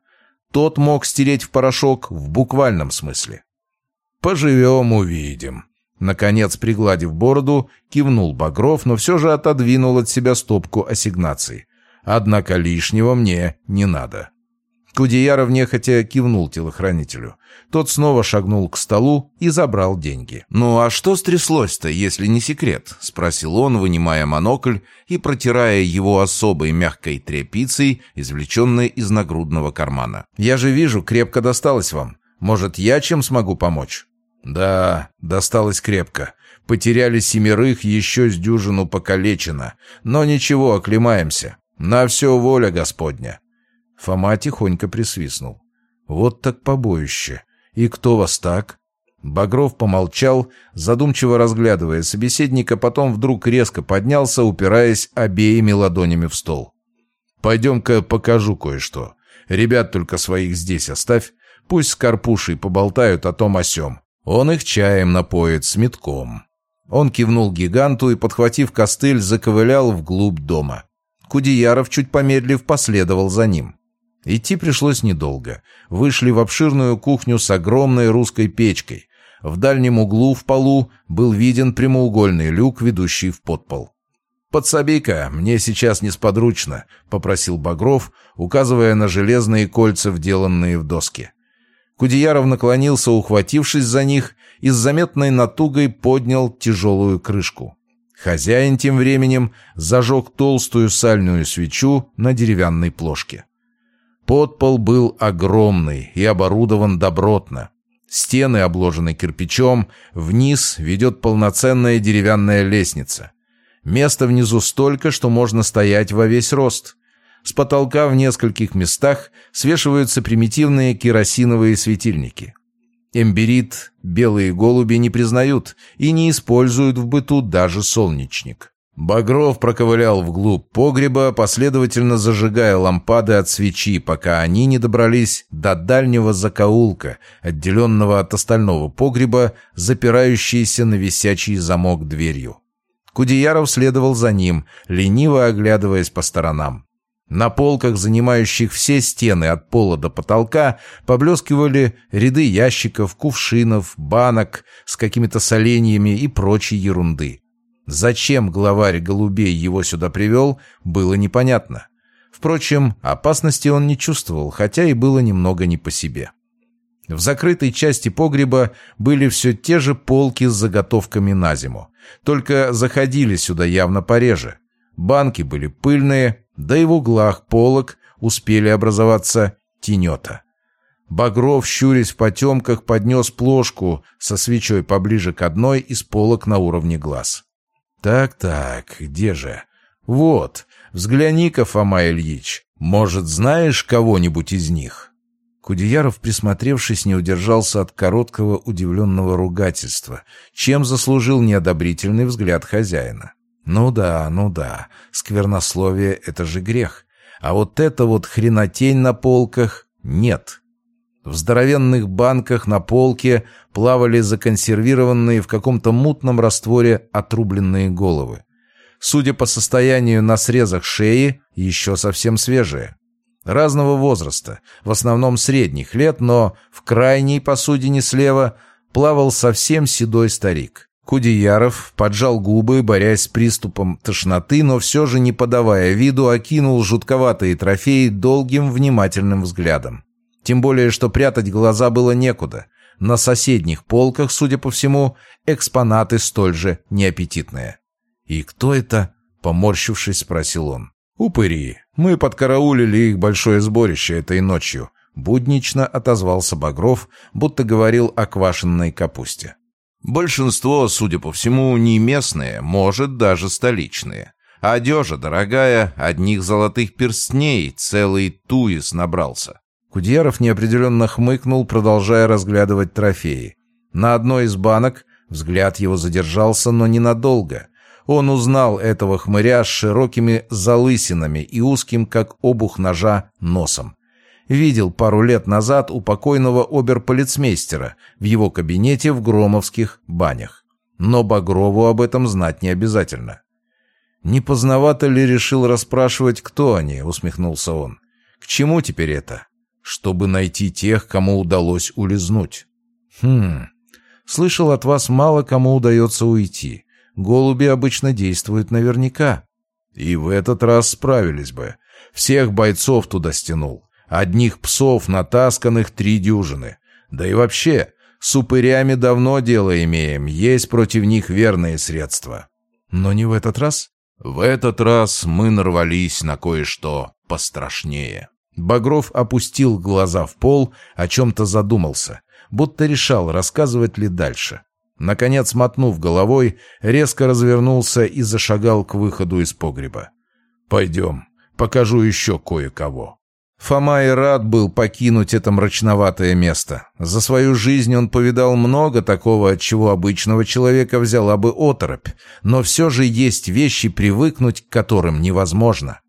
Тот мог стереть в порошок в буквальном смысле. «Поживем, увидим». Наконец, пригладив бороду, кивнул Багров, но все же отодвинул от себя стопку ассигнаций. «Однако лишнего мне не надо». Кудеяров нехотя кивнул телохранителю. Тот снова шагнул к столу и забрал деньги. «Ну а что стряслось-то, если не секрет?» — спросил он, вынимая монокль и протирая его особой мягкой тряпицей, извлеченной из нагрудного кармана. «Я же вижу, крепко досталось вам. Может, я чем смогу помочь?» «Да, досталось крепко. Потеряли семерых, еще с дюжину покалечено. Но ничего, оклемаемся. На все воля Господня». Фома тихонько присвистнул. «Вот так побоище! И кто вас так?» Багров помолчал, задумчиво разглядывая собеседника, потом вдруг резко поднялся, упираясь обеими ладонями в стол. «Пойдем-ка покажу кое-что. Ребят только своих здесь оставь, пусть с Карпушей поболтают о том о сём. Он их чаем напоит с метком». Он кивнул гиганту и, подхватив костыль, заковылял вглубь дома. Кудеяров, чуть помедлив, последовал за ним. Идти пришлось недолго. Вышли в обширную кухню с огромной русской печкой. В дальнем углу в полу был виден прямоугольный люк, ведущий в подпол. «Подсоби-ка, мне сейчас несподручно», — попросил Багров, указывая на железные кольца, вделанные в доски. Кудеяров наклонился, ухватившись за них, и с заметной натугой поднял тяжелую крышку. Хозяин тем временем зажег толстую сальную свечу на деревянной плошке. Подпол был огромный и оборудован добротно. Стены обложены кирпичом, вниз ведет полноценная деревянная лестница. Места внизу столько, что можно стоять во весь рост. С потолка в нескольких местах свешиваются примитивные керосиновые светильники. Эмберит белые голуби не признают и не используют в быту даже солнечник. Багров проковылял вглубь погреба, последовательно зажигая лампады от свечи, пока они не добрались до дальнего закоулка, отделенного от остального погреба, запирающейся на висячий замок дверью. Кудеяров следовал за ним, лениво оглядываясь по сторонам. На полках, занимающих все стены от пола до потолка, поблескивали ряды ящиков, кувшинов, банок с какими-то соленьями и прочей ерунды. Зачем главарь голубей его сюда привел, было непонятно. Впрочем, опасности он не чувствовал, хотя и было немного не по себе. В закрытой части погреба были все те же полки с заготовками на зиму. Только заходили сюда явно пореже. Банки были пыльные, да и в углах полок успели образоваться тенета. Багров, щурясь в потемках, поднес плошку со свечой поближе к одной из полок на уровне глаз. «Так-так, где же?» «Вот, взгляни-ка, Фома Ильич, может, знаешь кого-нибудь из них?» Кудеяров, присмотревшись, не удержался от короткого удивленного ругательства, чем заслужил неодобрительный взгляд хозяина. «Ну да, ну да, сквернословие — это же грех. А вот это вот хренотень на полках — нет». В здоровенных банках на полке плавали законсервированные в каком-то мутном растворе отрубленные головы. Судя по состоянию на срезах шеи, еще совсем свежие. Разного возраста, в основном средних лет, но в крайней посудине слева плавал совсем седой старик. Кудеяров поджал губы, борясь с приступом тошноты, но все же, не подавая виду, окинул жутковатые трофеи долгим внимательным взглядом. Тем более, что прятать глаза было некуда. На соседних полках, судя по всему, экспонаты столь же неаппетитные. «И кто это?» — поморщившись, спросил он. «Упыри. Мы подкараулили их большое сборище этой ночью», — буднично отозвался Багров, будто говорил о квашенной капусте. «Большинство, судя по всему, не местные, может, даже столичные. Одежа дорогая, одних золотых перстней целый туис набрался. Кудьяров неопределенно хмыкнул, продолжая разглядывать трофеи. На одной из банок взгляд его задержался, но ненадолго. Он узнал этого хмыря с широкими залысинами и узким, как обух ножа, носом. Видел пару лет назад у покойного оберполицмейстера в его кабинете в Громовских банях. Но Багрову об этом знать не обязательно. «Не поздновато ли решил расспрашивать, кто они?» — усмехнулся он. «К чему теперь это?» Чтобы найти тех, кому удалось улизнуть. Хм, слышал от вас мало кому удается уйти. Голуби обычно действуют наверняка. И в этот раз справились бы. Всех бойцов туда стянул. Одних псов, натасканных три дюжины. Да и вообще, с упырями давно дело имеем, есть против них верные средства. Но не в этот раз? В этот раз мы нарвались на кое-что пострашнее. Багров опустил глаза в пол, о чем-то задумался, будто решал, рассказывать ли дальше. Наконец, мотнув головой, резко развернулся и зашагал к выходу из погреба. «Пойдем, покажу еще кое-кого». Фома и рад был покинуть это мрачноватое место. За свою жизнь он повидал много такого, от чего обычного человека взяла бы оторопь, но все же есть вещи, привыкнуть к которым невозможно.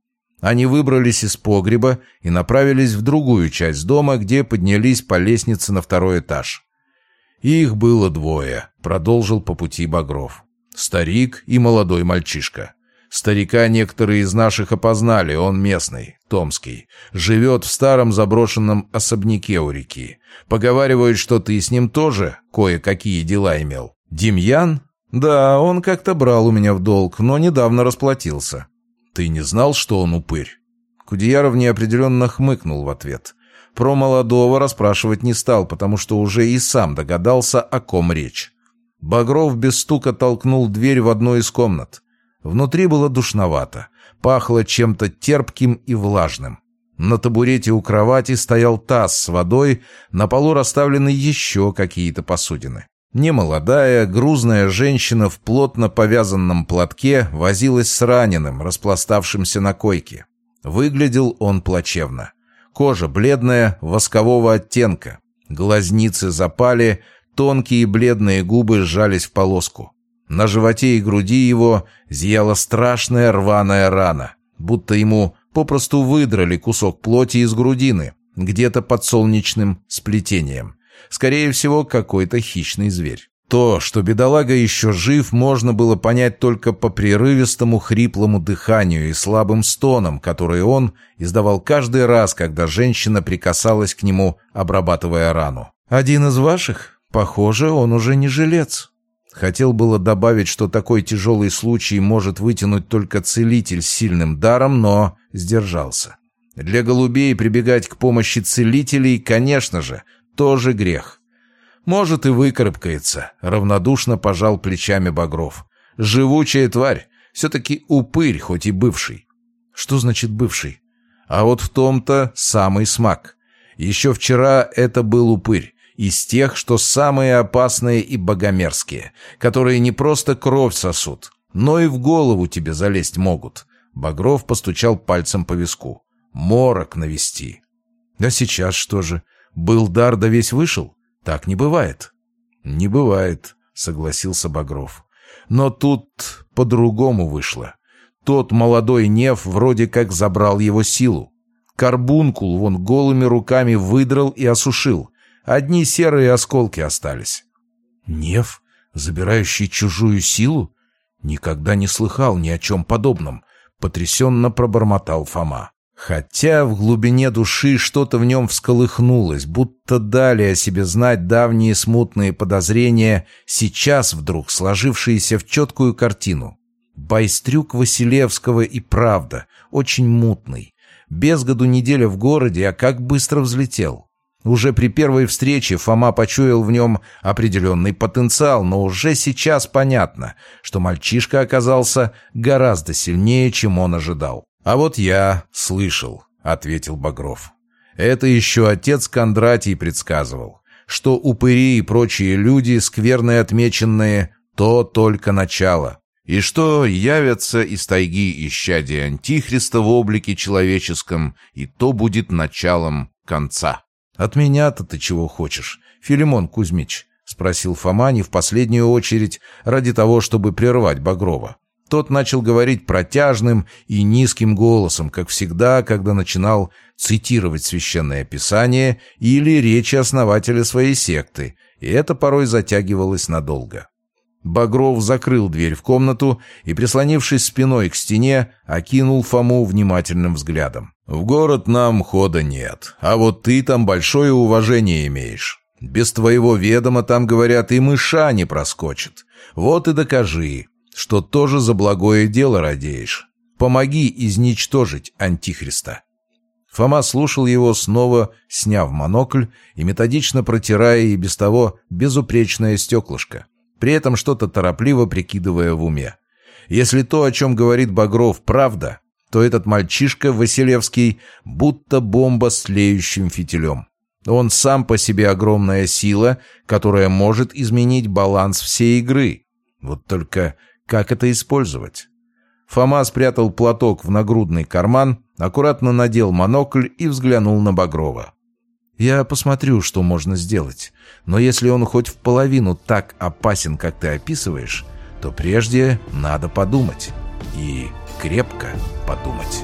Они выбрались из погреба и направились в другую часть дома, где поднялись по лестнице на второй этаж. «Их было двое», — продолжил по пути Багров. «Старик и молодой мальчишка. Старика некоторые из наших опознали, он местный, томский. Живет в старом заброшенном особняке у реки. Поговаривают, что ты с ним тоже кое-какие дела имел. Демьян? Да, он как-то брал у меня в долг, но недавно расплатился. «Ты не знал, что он упырь?» Кудеяров неопределенно хмыкнул в ответ. Про молодого расспрашивать не стал, потому что уже и сам догадался, о ком речь. Багров без стука толкнул дверь в одну из комнат. Внутри было душновато, пахло чем-то терпким и влажным. На табурете у кровати стоял таз с водой, на полу расставлены еще какие-то посудины. Немолодая, грузная женщина в плотно повязанном платке возилась с раненым, распластавшимся на койке. Выглядел он плачевно. Кожа бледная, воскового оттенка. Глазницы запали, тонкие бледные губы сжались в полоску. На животе и груди его зияла страшная рваная рана, будто ему попросту выдрали кусок плоти из грудины, где-то под солнечным сплетением. Скорее всего, какой-то хищный зверь. То, что бедолага еще жив, можно было понять только по прерывистому хриплому дыханию и слабым стонам, которые он издавал каждый раз, когда женщина прикасалась к нему, обрабатывая рану. «Один из ваших? Похоже, он уже не жилец». Хотел было добавить, что такой тяжелый случай может вытянуть только целитель с сильным даром, но сдержался. Для голубей прибегать к помощи целителей, конечно же, тоже грех. Может, и выкарабкается, равнодушно пожал плечами Багров. Живучая тварь, все-таки упырь, хоть и бывший. Что значит бывший? А вот в том-то самый смак. Еще вчера это был упырь, из тех, что самые опасные и богомерзкие, которые не просто кровь сосут, но и в голову тебе залезть могут. Багров постучал пальцем по виску. Морок навести. Да сейчас что же? Был дар, да весь вышел? Так не бывает. Не бывает, согласился Багров. Но тут по-другому вышло. Тот молодой неф вроде как забрал его силу. Карбункул вон голыми руками выдрал и осушил. Одни серые осколки остались. Неф, забирающий чужую силу? Никогда не слыхал ни о чем подобном, потрясенно пробормотал Фома. Хотя в глубине души что-то в нем всколыхнулось, будто дали о себе знать давние смутные подозрения, сейчас вдруг сложившиеся в четкую картину. Байстрюк Василевского и правда, очень мутный. Без году неделя в городе, а как быстро взлетел. Уже при первой встрече Фома почуял в нем определенный потенциал, но уже сейчас понятно, что мальчишка оказался гораздо сильнее, чем он ожидал. «А вот я слышал», — ответил Багров. «Это еще отец Кондратий предсказывал, что упыри и прочие люди, скверные отмеченные, то только начало, и что явятся из тайги исчадия Антихриста в облике человеческом, и то будет началом конца». «От меня-то ты чего хочешь, Филимон Кузьмич?» — спросил Фома не в последнюю очередь ради того, чтобы прервать Багрова. Тот начал говорить протяжным и низким голосом, как всегда, когда начинал цитировать священное писание или речи основателя своей секты, и это порой затягивалось надолго. Багров закрыл дверь в комнату и, прислонившись спиной к стене, окинул Фому внимательным взглядом. «В город нам хода нет, а вот ты там большое уважение имеешь. Без твоего ведома там, говорят, и мыша не проскочит. Вот и докажи, что тоже за благое дело радеешь. Помоги изничтожить Антихриста». Фома слушал его, снова сняв монокль и методично протирая и без того безупречное стеклышко, при этом что-то торопливо прикидывая в уме. Если то, о чем говорит Багров, правда, то этот мальчишка Василевский будто бомба с тлеющим фитилем. Он сам по себе огромная сила, которая может изменить баланс всей игры. Вот только как это использовать? Фома спрятал платок в нагрудный карман, аккуратно надел монокль и взглянул на Багрова. «Я посмотрю, что можно сделать. Но если он хоть в половину так опасен, как ты описываешь, то прежде надо подумать. И крепко подумать».